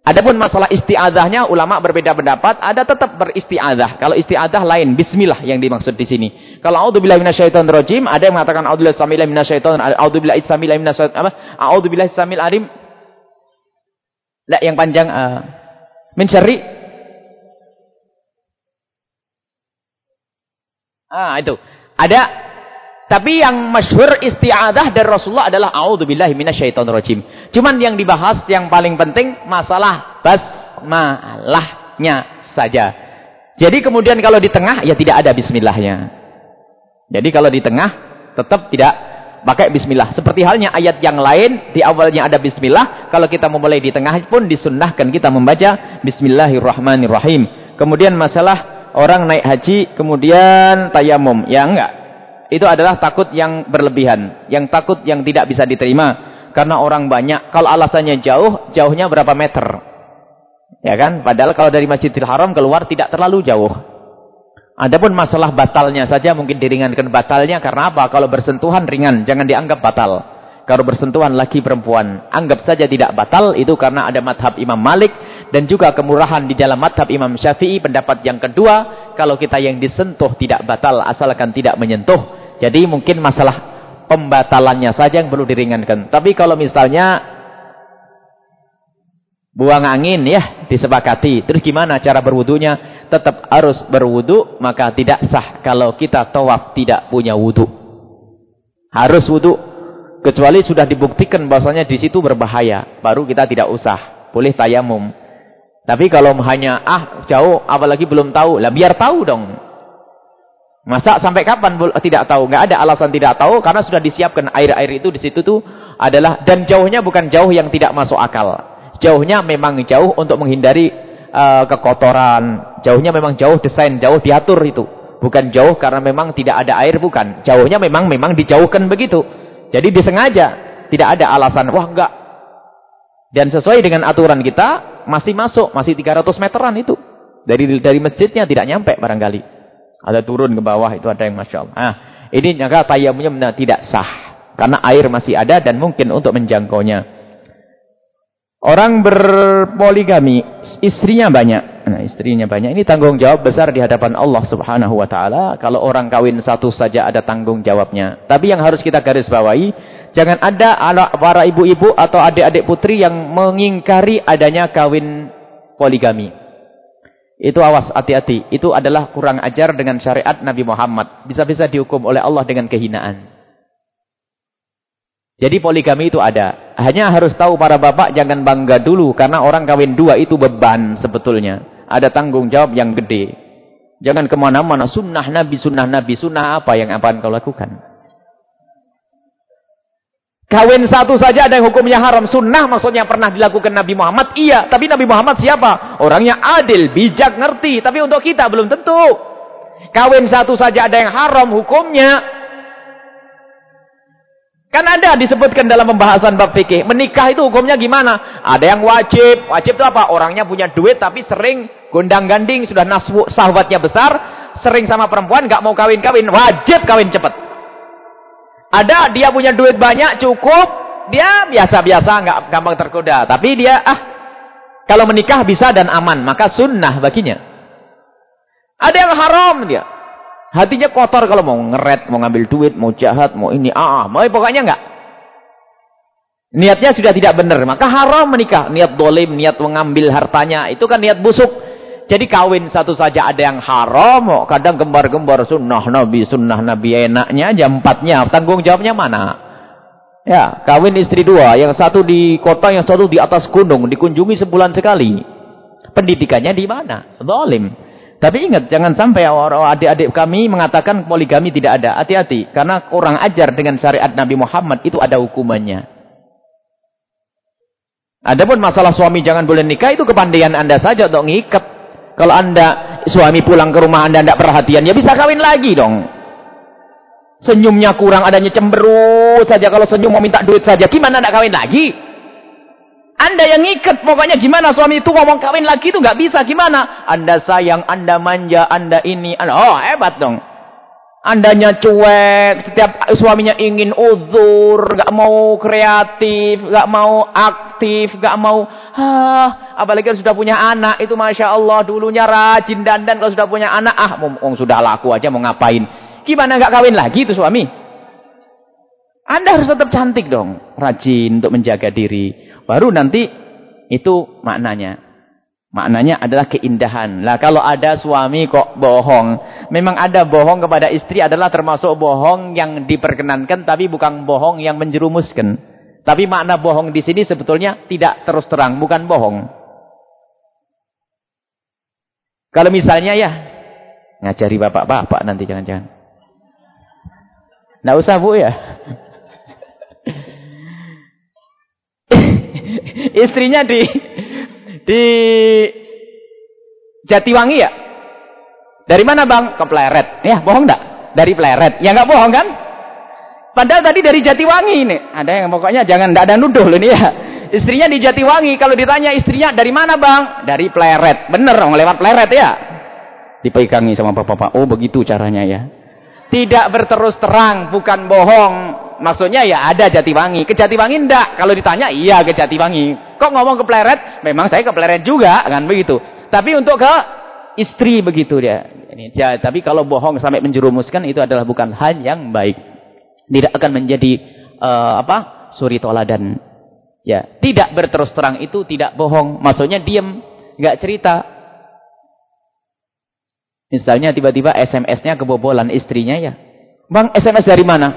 Speaker 1: Adapun masalah isti'adahnya, ulama berbeda pendapat. Ada tetap beristi'adah. Kalau isti'adah lain, bismillah yang dimaksud di sini. Kalau a'udzubillahi minasyaitonir rajim, ada yang mengatakan a'udzubillahi samil minasyaitonir a'udzubillahi samil minasyaitonir apa? A'udzubillahi samil alim. La yang panjang uh, min syarri Ah, itu. Ada tapi yang masyhur isti'adah dari Rasulullah adalah a'udzubillahi minasyaitonirrajim. Cuman yang dibahas yang paling penting masalah basmalahnya saja. Jadi kemudian kalau di tengah ya tidak ada bismillahnya. Jadi kalau di tengah tetap tidak pakai bismillah. Seperti halnya ayat yang lain di awalnya ada bismillah, kalau kita memulai di tengah pun disunnahkan kita membaca bismillahirrahmanirrahim. Kemudian masalah orang naik haji kemudian tayamum. Ya enggak. Itu adalah takut yang berlebihan. Yang takut yang tidak bisa diterima. Karena orang banyak. Kalau alasannya jauh, jauhnya berapa meter? Ya kan? Padahal kalau dari Masjidil Haram keluar tidak terlalu jauh. Adapun masalah batalnya saja mungkin diringankan batalnya karena apa? Kalau bersentuhan ringan, jangan dianggap batal. Kalau bersentuhan laki perempuan, anggap saja tidak batal. Itu karena ada madhab Imam Malik. Dan juga kemurahan di dalam madhab Imam Syafi'i. Pendapat yang kedua, kalau kita yang disentuh tidak batal asalkan tidak menyentuh. Jadi mungkin masalah pembatalannya saja yang perlu diringankan. Tapi kalau misalnya buang angin ya disepakati. Terus gimana cara berwudunya? Tetap harus berwudu, maka tidak sah kalau kita tawaf tidak punya wudu. Harus wudu kecuali sudah dibuktikan bahwasanya di situ berbahaya, baru kita tidak usah. Boleh tayamum. Tapi kalau hanya ah jauh apalagi belum tahu, lah biar tahu dong. Masa sampai kapan tidak tahu? Enggak ada alasan tidak tahu karena sudah disiapkan air-air itu di situ tuh adalah dan jauhnya bukan jauh yang tidak masuk akal. Jauhnya memang jauh untuk menghindari uh, kekotoran. Jauhnya memang jauh desain, jauh diatur itu. Bukan jauh karena memang tidak ada air bukan. Jauhnya memang memang dijauhkan begitu. Jadi disengaja, tidak ada alasan wah enggak. Dan sesuai dengan aturan kita masih masuk, masih 300 meteran itu. Dari dari masjidnya tidak nyampe barangkali. Ada turun ke bawah itu ada yang Masya Allah. Nah, ini nyangka tayamumnya tidak sah. Karena air masih ada dan mungkin untuk menjangkaunya. Orang berpoligami, istrinya banyak. Nah, istrinya banyak. Ini tanggung jawab besar di hadapan Allah subhanahu wa ta'ala. Kalau orang kawin satu saja ada tanggung jawabnya. Tapi yang harus kita garis bawahi, jangan ada para ibu-ibu atau adik-adik putri yang mengingkari adanya kawin poligami. Itu awas, hati-hati. Itu adalah kurang ajar dengan syariat Nabi Muhammad. Bisa-bisa dihukum oleh Allah dengan kehinaan. Jadi poligami itu ada. Hanya harus tahu para bapak jangan bangga dulu. Karena orang kawin dua itu beban sebetulnya. Ada tanggung jawab yang gede. Jangan ke mana-mana. Sunnah Nabi, sunnah Nabi. Sunnah apa yang akan kau lakukan? Kawin satu saja ada yang hukumnya haram. Sunnah maksudnya pernah dilakukan Nabi Muhammad. Iya. Tapi Nabi Muhammad siapa? Orangnya adil, bijak, ngerti. Tapi untuk kita belum tentu. Kawin satu saja ada yang haram hukumnya. Kan ada disebutkan dalam pembahasan bab fikih. Menikah itu hukumnya gimana? Ada yang wajib. Wajib itu apa? Orangnya punya duit tapi sering gondang-ganding. Sudah nasbu, sahabatnya besar. Sering sama perempuan. gak mau kawin-kawin. Wajib kawin cepat. Ada dia punya duit banyak cukup, dia biasa-biasa nggak gampang tergoda. Tapi dia ah kalau menikah bisa dan aman, maka sunnah baginya. Ada yang haram dia. Hatinya kotor kalau mau ngeret, mau ngambil duit, mau jahat, mau ini, ah, ah mau pokoknya enggak. Niatnya sudah tidak benar, maka haram menikah. Niat dolim, niat mengambil hartanya, itu kan niat busuk. Jadi kawin satu saja ada yang haram, kadang gembar-gembar sunnah Nabi, sunnah Nabi enaknya jam empatnya, tanggung jawabnya mana? Ya, kawin istri dua, yang satu di kota, yang satu di atas gunung, dikunjungi sebulan sekali. Pendidikannya di mana? Zalim. Tapi ingat, jangan sampai adik-adik kami mengatakan poligami tidak ada. Hati-hati, karena kurang ajar dengan syariat Nabi Muhammad itu ada hukumannya. Adapun masalah suami jangan boleh nikah itu kepandaian anda saja untuk ngikat. Kalau anda suami pulang ke rumah anda tidak perhatian, ya bisa kawin lagi dong. Senyumnya kurang, adanya cemberut saja. Kalau senyum mau minta duit saja, gimana tidak kawin lagi? Anda yang ngikat, pokoknya gimana suami itu ngomong kawin lagi itu nggak bisa gimana? Anda sayang, Anda manja, Anda ini, oh hebat dong. Andanya cuek, setiap suaminya ingin uzur, gak mau kreatif, gak mau aktif, gak mau, ah, apalagi sudah punya anak, itu Masya Allah, dulunya rajin dandan, kalau sudah punya anak, ah, mau, sudah laku aja, mau ngapain. Gimana gak kawin lagi itu suami? Anda harus tetap cantik dong, rajin untuk menjaga diri. Baru nanti itu maknanya. Maknanya adalah keindahan. Lah kalau ada suami kok bohong. Memang ada bohong kepada istri adalah termasuk bohong yang diperkenankan. Tapi bukan bohong yang menjerumuskan. Tapi makna bohong di sini sebetulnya tidak terus terang. Bukan bohong. Kalau misalnya ya. Ngajari bapak-bapak nanti jangan-jangan. Nggak usah bu ya. Istrinya di di Jatiwangi ya? Dari mana bang? Ke Pleret. Ya bohong enggak? Dari Pleret. Ya enggak bohong kan? Padahal tadi dari Jatiwangi ini. Ada yang pokoknya jangan ada nuduh loh ini ya. Istrinya di Jatiwangi. Kalau ditanya istrinya dari mana bang? Dari Pleret. Bener dong lewat Pleret ya. Dipegangi sama bapak-bapak. Oh begitu caranya ya. Tidak berterus terang. Bukan bohong. Maksudnya ya ada Jatiwangi. Ke Jatiwangi enggak. Kalau ditanya iya ke Jatiwangi. Kok ngomong ke pleret? Memang saya ke pleret juga, kan begitu. Tapi untuk ke istri begitu dia. Ya, tapi kalau bohong sampai menjerumuskan itu adalah bukan hal yang baik. Tidak akan menjadi uh, apa? suri toladan. Ya, tidak berterus terang itu tidak bohong. Maksudnya diam, nggak cerita. Misalnya tiba-tiba SMS-nya kebobolan istrinya ya. Bang, SMS dari mana?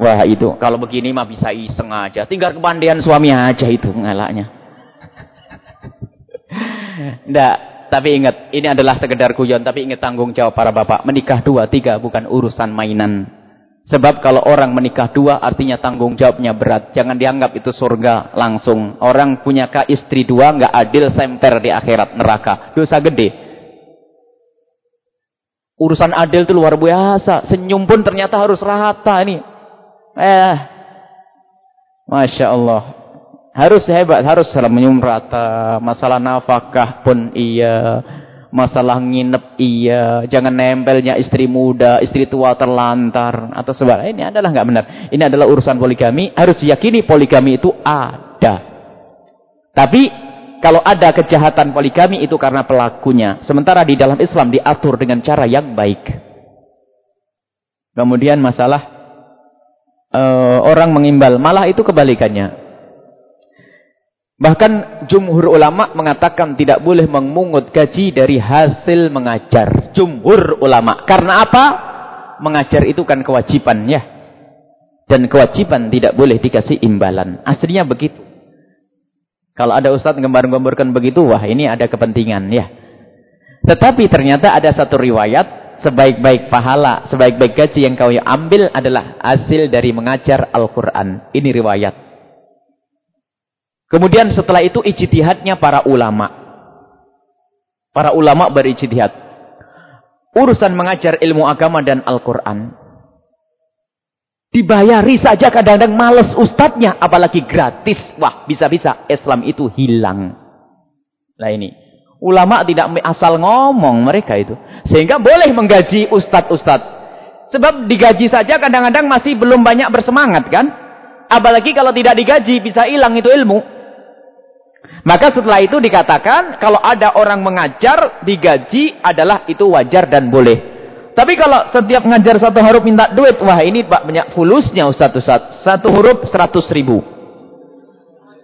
Speaker 1: Wah itu, kalau begini mah bisa iseng aja. Tinggal kepandian suami aja itu ngalaknya. Nggak, tapi ingat, ini adalah sekedar guyon. Tapi ingat tanggung jawab para bapak. Menikah dua, tiga bukan urusan mainan. Sebab kalau orang menikah dua artinya tanggung jawabnya berat. Jangan dianggap itu surga langsung. Orang punya istri dua nggak adil semper di akhirat neraka. Dosa gede. Urusan adil itu luar biasa. Senyum pun ternyata harus rata ini. Eh. Masya Allah. Harus hebat, harus senyum rata. Masalah nafkah pun iya. Masalah nginep iya. Jangan nempelnya istri muda, istri tua terlantar. Atau sebagainya. Ini adalah nggak benar. Ini adalah urusan poligami. Harus diyakini poligami itu ada. Tapi kalau ada kejahatan poligami itu karena pelakunya. Sementara di dalam Islam diatur dengan cara yang baik. Kemudian masalah uh, orang mengimbal. Malah itu kebalikannya. Bahkan jumhur ulama mengatakan tidak boleh memungut gaji dari hasil mengajar. Jumhur ulama. Karena apa? Mengajar itu kan kewajiban ya. Dan kewajiban tidak boleh dikasih imbalan. Aslinya begitu. Kalau ada ustadz gambar-gambarkan begitu, wah ini ada kepentingan ya. Tetapi ternyata ada satu riwayat, sebaik-baik pahala, sebaik-baik gaji yang kau ambil adalah hasil dari mengajar Al-Quran. Ini riwayat. Kemudian setelah itu ijtihadnya para ulama. Para ulama berijtihad. Urusan mengajar ilmu agama dan Al-Quran. Dibayari saja kadang-kadang males ustadznya. Apalagi gratis. Wah bisa-bisa Islam itu hilang. Nah ini. Ulama tidak asal ngomong mereka itu. Sehingga boleh menggaji ustadz-ustadz. Sebab digaji saja kadang-kadang masih belum banyak bersemangat kan. Apalagi kalau tidak digaji bisa hilang itu ilmu. Maka setelah itu dikatakan kalau ada orang mengajar digaji adalah itu wajar dan boleh. Tapi kalau setiap ngajar satu huruf minta duit, wah ini pak banyak fulusnya Ustaz Ustaz. Satu huruf seratus ribu.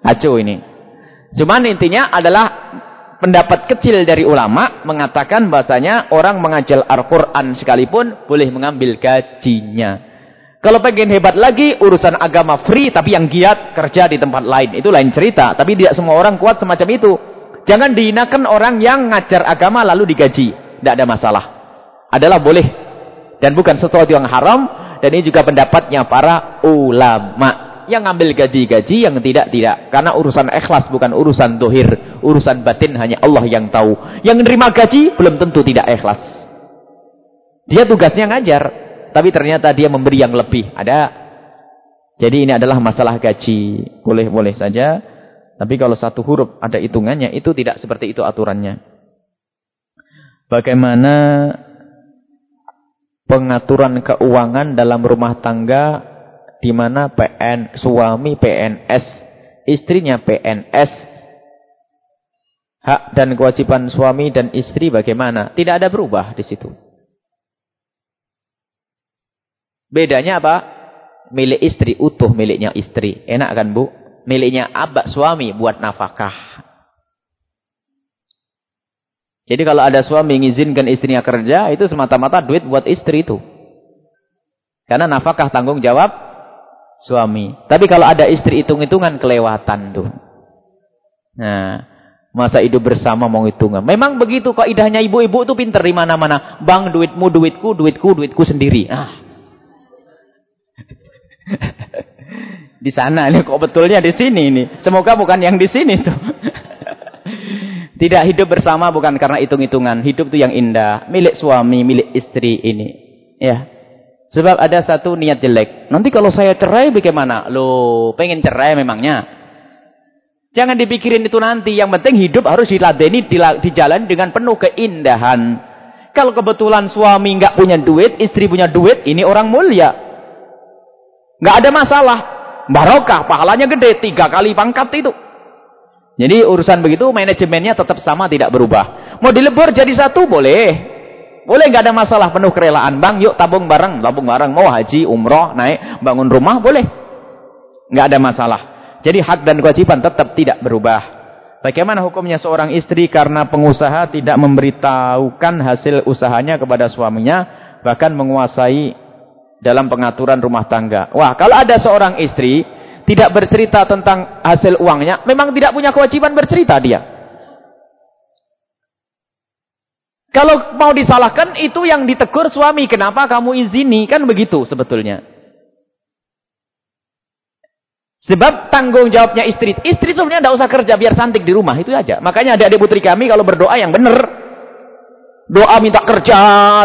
Speaker 1: Acu ini. Cuman intinya adalah pendapat kecil dari ulama mengatakan bahasanya orang mengajar Al-Quran sekalipun boleh mengambil gajinya. Kalau pengen hebat lagi, urusan agama free tapi yang giat kerja di tempat lain. Itu lain cerita. Tapi tidak semua orang kuat semacam itu. Jangan dihinakan orang yang ngajar agama lalu digaji. Tidak ada masalah adalah boleh dan bukan sesuatu yang haram dan ini juga pendapatnya para ulama yang ngambil gaji-gaji yang tidak tidak karena urusan ikhlas bukan urusan dohir urusan batin hanya Allah yang tahu yang menerima gaji belum tentu tidak ikhlas dia tugasnya ngajar tapi ternyata dia memberi yang lebih ada jadi ini adalah masalah gaji boleh-boleh saja tapi kalau satu huruf ada hitungannya itu tidak seperti itu aturannya bagaimana pengaturan keuangan dalam rumah tangga di mana PN suami PNS, istrinya PNS. Hak dan kewajiban suami dan istri bagaimana? Tidak ada berubah di situ. Bedanya apa? Milik istri utuh miliknya istri. Enak kan, Bu? Miliknya abak suami buat nafkah. Jadi kalau ada suami mengizinkan istrinya kerja, itu semata-mata duit buat istri itu. Karena nafkah tanggung jawab suami. Tapi kalau ada istri hitung-hitungan kelewatan tuh. Nah, masa hidup bersama mau hitungan. Memang begitu kok idahnya ibu-ibu tuh pinter di mana-mana. Bang duitmu duitku, duitku duitku sendiri. Ah. di sana ini kok betulnya di sini ini. Semoga bukan yang di sini tuh. Tidak hidup bersama bukan karena hitung-hitungan. Hidup itu yang indah. Milik suami, milik istri ini. Ya. Sebab ada satu niat jelek. Nanti kalau saya cerai bagaimana? Loh, pengen cerai memangnya. Jangan dipikirin itu nanti. Yang penting hidup harus diladeni, dijalan dengan penuh keindahan. Kalau kebetulan suami nggak punya duit, istri punya duit, ini orang mulia. Nggak ada masalah. Barokah, pahalanya gede. Tiga kali pangkat itu. Jadi urusan begitu manajemennya tetap sama tidak berubah. Mau dilebur jadi satu boleh. Boleh nggak ada masalah penuh kerelaan. Bang, yuk tabung bareng, tabung bareng. Mau haji, umroh, naik, bangun rumah, boleh. Nggak ada masalah. Jadi hak dan kewajiban tetap tidak berubah. Bagaimana hukumnya seorang istri karena pengusaha tidak memberitahukan hasil usahanya kepada suaminya, bahkan menguasai dalam pengaturan rumah tangga. Wah, kalau ada seorang istri tidak bercerita tentang hasil uangnya, memang tidak punya kewajiban bercerita dia. Kalau mau disalahkan itu yang ditegur suami. Kenapa kamu izini? Kan begitu sebetulnya. Sebab tanggung jawabnya istri. Istri sebenarnya tidak usah kerja biar cantik di rumah. Itu aja. Makanya adik-adik putri kami kalau berdoa yang benar. Doa minta kerja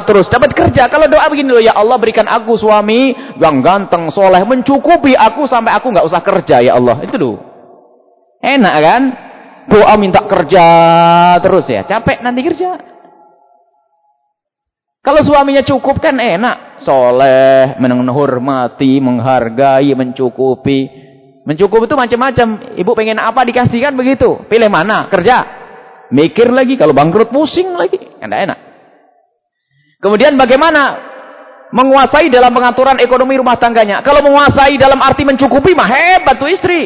Speaker 1: terus. Dapat kerja. Kalau doa begini loh. Ya Allah berikan aku suami yang ganteng, soleh. Mencukupi aku sampai aku nggak usah kerja ya Allah. Itu loh. Enak kan? Doa minta kerja terus ya. Capek nanti kerja. Kalau suaminya cukup kan enak. Soleh, menghormati, menghargai, mencukupi. Mencukupi itu macam-macam. Ibu pengen apa dikasihkan begitu. Pilih mana? Kerja. Mikir lagi. Kalau bangkrut pusing lagi. Kan enak. Kemudian bagaimana menguasai dalam pengaturan ekonomi rumah tangganya. Kalau menguasai dalam arti mencukupi mah hebat tuh istri.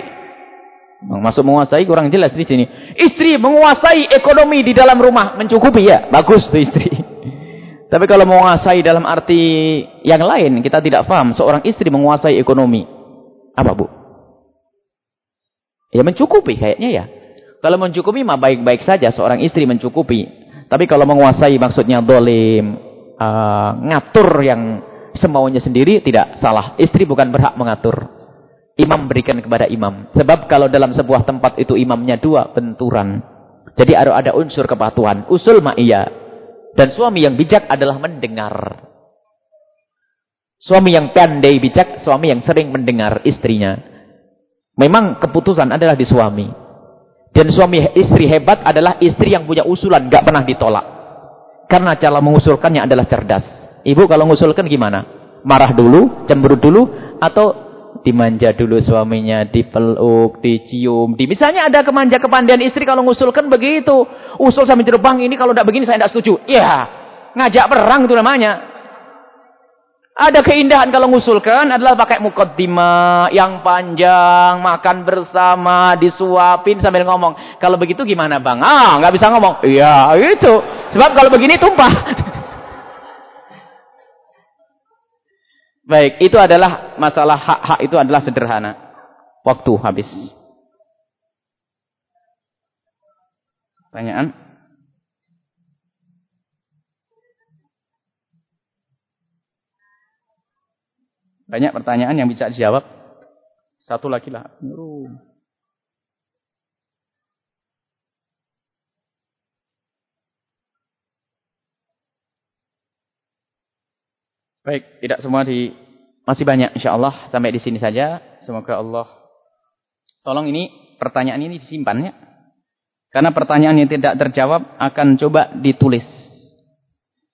Speaker 1: Masuk menguasai kurang jelas di sini. Istri menguasai ekonomi di dalam rumah mencukupi ya. Bagus tuh istri. Tapi kalau menguasai dalam arti yang lain, kita tidak paham. Seorang istri menguasai ekonomi. Apa bu? Ya mencukupi kayaknya ya. Kalau mencukupi mah baik-baik saja seorang istri mencukupi. Tapi kalau menguasai maksudnya dolim, uh, ngatur yang semaunya sendiri tidak salah. Istri bukan berhak mengatur. Imam berikan kepada imam. Sebab kalau dalam sebuah tempat itu imamnya dua, benturan. Jadi ada, unsur kepatuhan. Usul ma'iyah. Dan suami yang bijak adalah mendengar. Suami yang pandai bijak, suami yang sering mendengar istrinya. Memang keputusan adalah di suami. Dan suami istri hebat adalah istri yang punya usulan, gak pernah ditolak. Karena cara mengusulkannya adalah cerdas. Ibu kalau mengusulkan gimana? Marah dulu, cemburu dulu, atau dimanja dulu suaminya, dipeluk, dicium. Di, misalnya ada kemanja kepandian istri kalau ngusulkan begitu. Usul sampai bang ini kalau tidak begini saya tidak setuju. Iya, ngajak perang itu namanya. Ada keindahan kalau ngusulkan adalah pakai mukaddimah yang panjang, makan bersama, disuapin sambil ngomong. Kalau begitu gimana bang? Ah, nggak bisa ngomong. Iya, itu. Sebab kalau begini tumpah. Baik, itu adalah masalah hak-hak itu adalah sederhana. Waktu habis. Pertanyaan? Banyak pertanyaan yang bisa dijawab. Satu lagi lah. Baik, tidak semua di masih banyak insyaallah sampai di sini saja. Semoga Allah tolong ini pertanyaan ini disimpan ya. Karena pertanyaan yang tidak terjawab akan coba ditulis.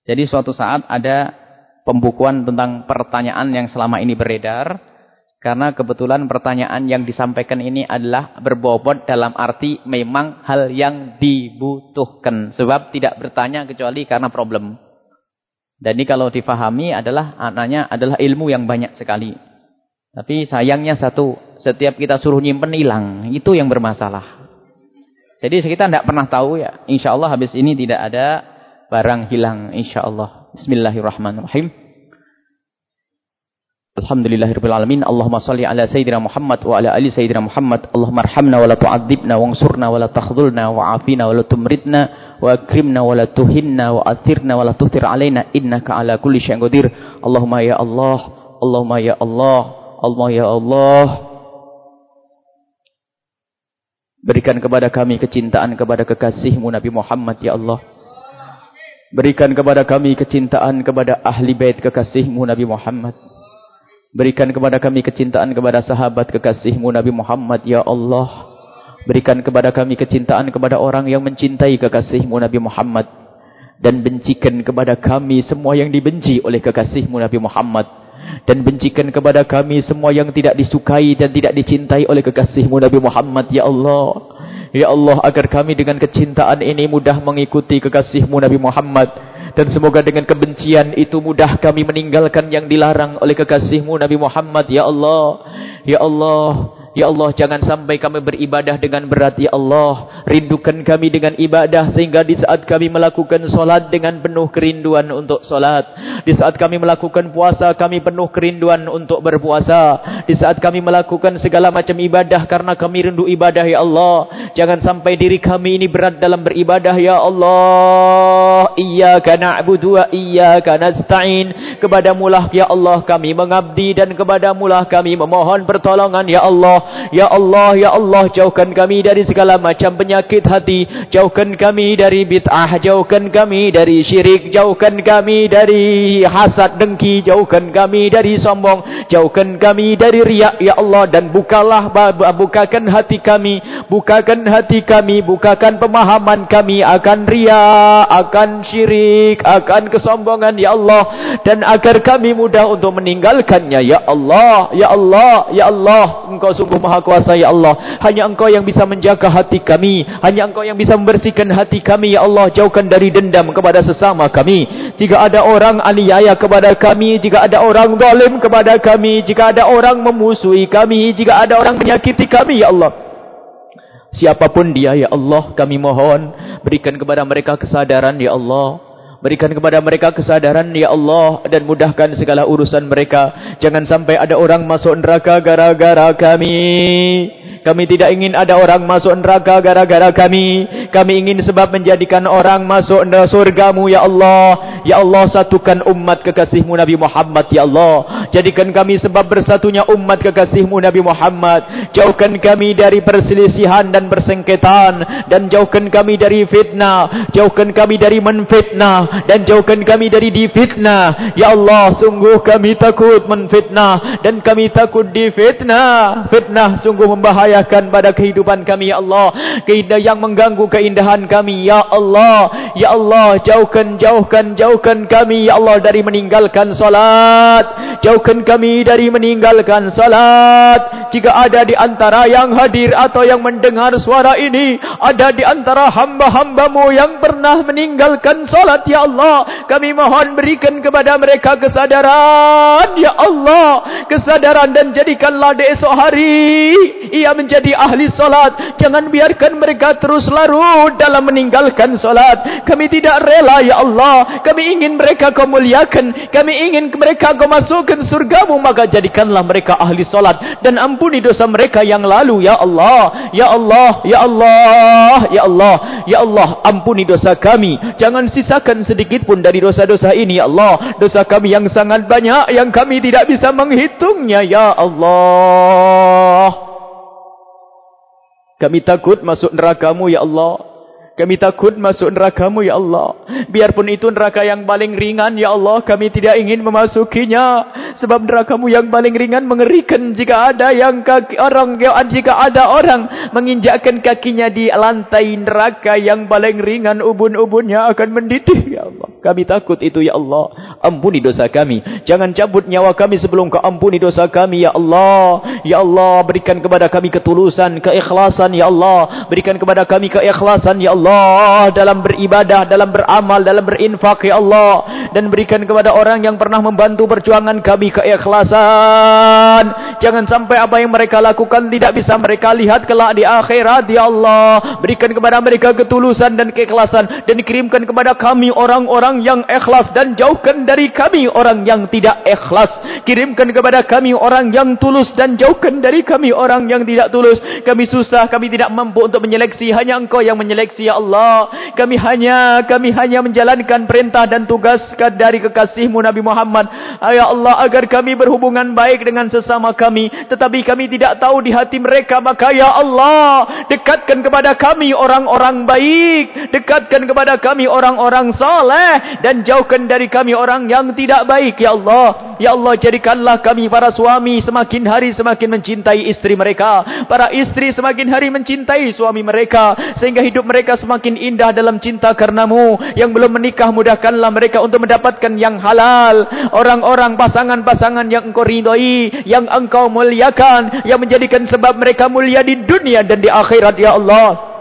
Speaker 1: Jadi suatu saat ada pembukuan tentang pertanyaan yang selama ini beredar. Karena kebetulan pertanyaan yang disampaikan ini adalah berbobot dalam arti memang hal yang dibutuhkan. Sebab tidak bertanya kecuali karena problem. Dan ini kalau difahami adalah anaknya adalah ilmu yang banyak sekali. Tapi sayangnya satu, setiap kita suruh nyimpen hilang, itu yang bermasalah. Jadi kita tidak pernah tahu ya, insya Allah habis ini tidak ada barang hilang, insya Allah. Bismillahirrahmanirrahim. Alhamdulillahirabbil alamin. Allahumma salli ala sayyidina Muhammad wa ala ali sayyidina Muhammad. Allahumma arhamna wa la tu'adzibna wansurna wa la takhdhulna wa afina wa la tumritna wa akrimna wa la tuhinna wa athirna wa la tuthir alaina innaka ala kulli syai'in qadir. Allahumma ya Allah, Allahumma ya Allah, Allah ya Allah. Berikan kepada kami kecintaan kepada kekasihmu Nabi Muhammad ya Allah. Berikan kepada kami kecintaan kepada ahli bait kekasihmu Nabi Muhammad. Berikan kepada kami kecintaan kepada sahabat kekasihmu Nabi Muhammad ya Allah. Berikan kepada kami kecintaan kepada orang yang mencintai kekasihmu Nabi Muhammad. Dan bencikan kepada kami semua yang dibenci oleh kekasihmu Nabi Muhammad. Dan bencikan kepada kami semua yang tidak disukai dan tidak dicintai oleh kekasihmu Nabi Muhammad ya Allah. Ya Allah agar kami dengan kecintaan ini mudah mengikuti kekasihmu Nabi Muhammad. Dan semoga dengan kebencian itu mudah kami meninggalkan yang dilarang oleh kekasihmu Nabi Muhammad. Ya Allah. Ya Allah. Ya Allah jangan sampai kami beribadah dengan berat. Ya Allah rindukan kami dengan ibadah Sehingga di saat kami melakukan solat Dengan penuh kerinduan untuk solat. Di saat kami melakukan puasa Kami penuh kerinduan untuk berpuasa. Di saat kami melakukan segala macam ibadah Karena kami rindu ibadah Ya Allah Jangan sampai diri kami ini berat dalam beribadah. Ya Allah Iyaka na'budu wa iyaka nasta'in. Kepadamulah Ya Allah kami mengabdi Dan kepadamulah kami memohon pertolongan Ya Allah Ya Allah, Ya Allah, jauhkan kami dari segala macam penyakit hati. Jauhkan kami dari bid'ah. Jauhkan kami dari syirik. Jauhkan kami dari hasad dengki. Jauhkan kami dari sombong. Jauhkan kami dari riak, Ya Allah. Dan bukalah, bukakan hati kami. Bukakan hati kami. Bukakan pemahaman kami akan riak, akan syirik, akan kesombongan, Ya Allah. Dan agar kami mudah untuk meninggalkannya, Ya Allah, Ya Allah, Ya Allah. Engkau sungguh sungguh maha kuasa ya Allah. Hanya engkau yang bisa menjaga hati kami. Hanya engkau yang bisa membersihkan hati kami ya Allah. Jauhkan dari dendam kepada sesama kami. Jika ada orang aniaya kepada kami. Jika ada orang zalim kepada kami. Jika ada orang memusuhi kami. Jika ada orang menyakiti kami ya Allah. Siapa pun dia ya Allah kami mohon. Berikan kepada mereka kesadaran ya Allah. Berikan kepada mereka kesadaran ya Allah dan mudahkan segala urusan mereka. Jangan sampai ada orang masuk neraka gara-gara kami. Kami tidak ingin ada orang masuk neraka gara-gara kami. Kami ingin sebab menjadikan orang masuk surgamu ya Allah. Ya Allah satukan umat kekasihmu Nabi Muhammad ya Allah. Jadikan kami sebab bersatunya umat kekasihmu Nabi Muhammad. Jauhkan kami dari perselisihan dan persengketaan. Dan jauhkan kami dari fitnah. Jauhkan kami dari menfitnah. Dan jauhkan kami dari difitnah. Ya Allah sungguh kami takut menfitnah. Dan kami takut difitnah. Fitnah sungguh membahaya membahayakan pada kehidupan kami ya Allah. Keindahan yang mengganggu keindahan kami ya Allah. Ya Allah jauhkan jauhkan jauhkan kami ya Allah dari meninggalkan salat. Jauhkan kami dari meninggalkan salat. Jika ada di antara yang hadir atau yang mendengar suara ini ada di antara hamba-hambamu yang pernah meninggalkan salat ya Allah kami mohon berikan kepada mereka kesadaran ya Allah. Kesadaran dan jadikanlah di esok hari. Ia menjadi ahli solat. Jangan biarkan mereka terus larut dalam meninggalkan solat. Kami tidak rela ya Allah. Kami ingin mereka kau muliakan. Kami ingin mereka kau masukkan surgamu. Maka jadikanlah mereka ahli solat. Dan ampuni dosa mereka yang lalu ya Allah. Ya Allah. Ya Allah. Ya Allah. Ya Allah. Ampuni dosa kami. Jangan sisakan sedikit pun dari dosa-dosa ini ya Allah. Dosa kami yang sangat banyak. Yang kami tidak bisa menghitungnya ya Allah. Kami takut masuk nerakamu ya Allah. Kami takut masuk nerakamu ya Allah. Biarpun itu neraka yang paling ringan ya Allah. Kami tidak ingin memasukinya. Sebab nerakamu yang paling ringan mengerikan. Jika ada yang kaki orang, jika ada orang menginjakkan kakinya di lantai neraka yang paling ringan. Ubun-ubunnya akan mendidih ya Allah. Kami takut itu ya Allah. Ampuni dosa kami. Jangan cabut nyawa kami sebelum kau ampuni dosa kami ya Allah. Ya Allah berikan kepada kami ketulusan, keikhlasan ya Allah. Berikan kepada kami keikhlasan ya Allah. Dalam beribadah, dalam beramal, dalam berinfak ya Allah dan berikan kepada orang yang pernah membantu perjuangan kami keikhlasan. Jangan sampai apa yang mereka lakukan tidak bisa mereka lihat kelak di akhirat ya Allah. Berikan kepada mereka ketulusan dan keikhlasan dan kirimkan kepada kami orang-orang yang ikhlas dan jauhkan dari kami orang yang tidak ikhlas. Kirimkan kepada kami orang yang tulus dan jauhkan dari kami orang yang tidak tulus. Kami susah, kami tidak mampu untuk menyeleksi, hanya Engkau yang menyeleksi ya Allah. Kami hanya kami hanya menjalankan perintah dan tugas dari kekasihmu Nabi Muhammad. Ya Allah agar kami berhubungan baik dengan sesama kami. Tetapi kami tidak tahu di hati mereka. Maka ya Allah dekatkan kepada kami orang-orang baik. Dekatkan kepada kami orang-orang saleh dan jauhkan dari kami orang yang tidak baik ya Allah ya Allah jadikanlah kami para suami semakin hari semakin mencintai istri mereka para istri semakin hari mencintai suami mereka sehingga hidup mereka semakin indah dalam cinta karenamu. Yang belum menikah mudahkanlah mereka untuk mendapatkan yang halal. Orang-orang pasangan-pasangan yang engkau ridhai, yang engkau muliakan, yang menjadikan sebab mereka mulia di dunia dan di akhirat ya Allah.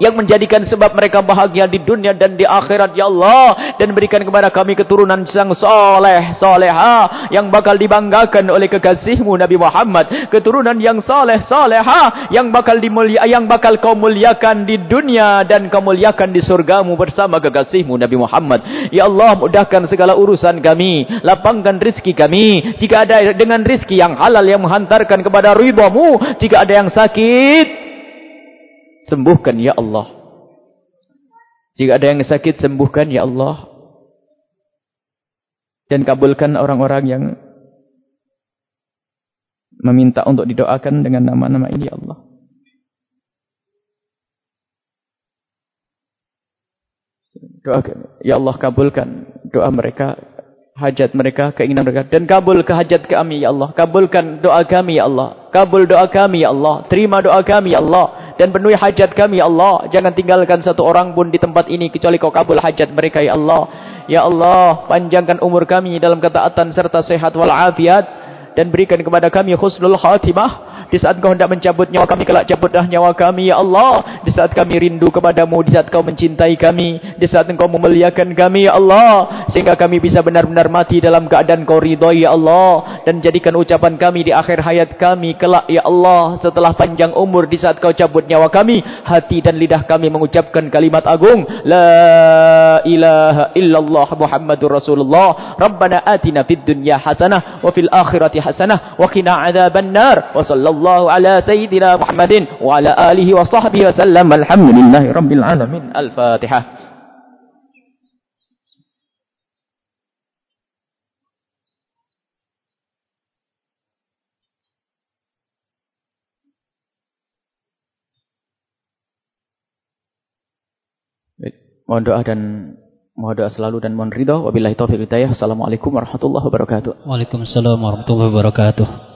Speaker 1: Yang menjadikan sebab mereka bahagia di dunia dan di akhirat ya Allah. Dan berikan kepada kami keturunan yang soleh soleha yang bakal dibanggakan oleh kekasihmu Nabi Muhammad. Keturunan yang soleh soleha yang bakal dimulia yang bakal kau muliakan di dunia dan kau muliakan di surgamu bersama kekasihmu Nabi Muhammad. Ya Allah mudahkan segala urusan kami. Lapangkan rizki kami. Jika ada dengan rizki yang halal yang menghantarkan kepada ridhamu jika ada yang sakit Sembuhkan ya Allah. Jika ada yang sakit, sembuhkan ya Allah. Dan kabulkan orang-orang yang meminta untuk didoakan dengan nama-nama ini ya Allah. Doakan. Ya Allah kabulkan doa mereka, hajat mereka, keinginan mereka. Dan kabul ke hajat kami ya Allah. Kabulkan doa kami ya Allah. Kabul doa kami ya Allah. Terima doa kami ya Allah dan penuhi hajat kami ya Allah. Jangan tinggalkan satu orang pun di tempat ini kecuali kau kabul hajat mereka ya Allah. Ya Allah, panjangkan umur kami dalam ketaatan serta sehat walafiat dan berikan kepada kami husnul khatimah. Di saat kau hendak mencabut nyawa kami, kelak cabutlah nyawa kami, Ya Allah. Di saat kami rindu kepadamu, di saat kau mencintai kami, di saat engkau memuliakan kami, Ya Allah. Sehingga kami bisa benar-benar mati dalam keadaan kau Ya Allah. Dan jadikan ucapan kami di akhir hayat kami, kelak, Ya Allah. Setelah panjang umur, di saat kau cabut nyawa kami, hati dan lidah kami mengucapkan kalimat agung. La ilaha illallah Muhammadur Rasulullah. Rabbana atina fid dunya hasanah, wa fil akhirati hasanah, wa qina adhaban nar. Wa sallallahu sallallahu ala sayyidina Muhammadin wa ala alihi wa sahbihi wa sallam. Alhamdulillahi rabbil alamin. Al-Fatihah. Mohon doa dan mohon doa selalu dan mohon ridho. Wabillahi taufiq hidayah. Assalamualaikum warahmatullahi wabarakatuh.
Speaker 8: Waalaikumsalam warahmatullahi wabarakatuh.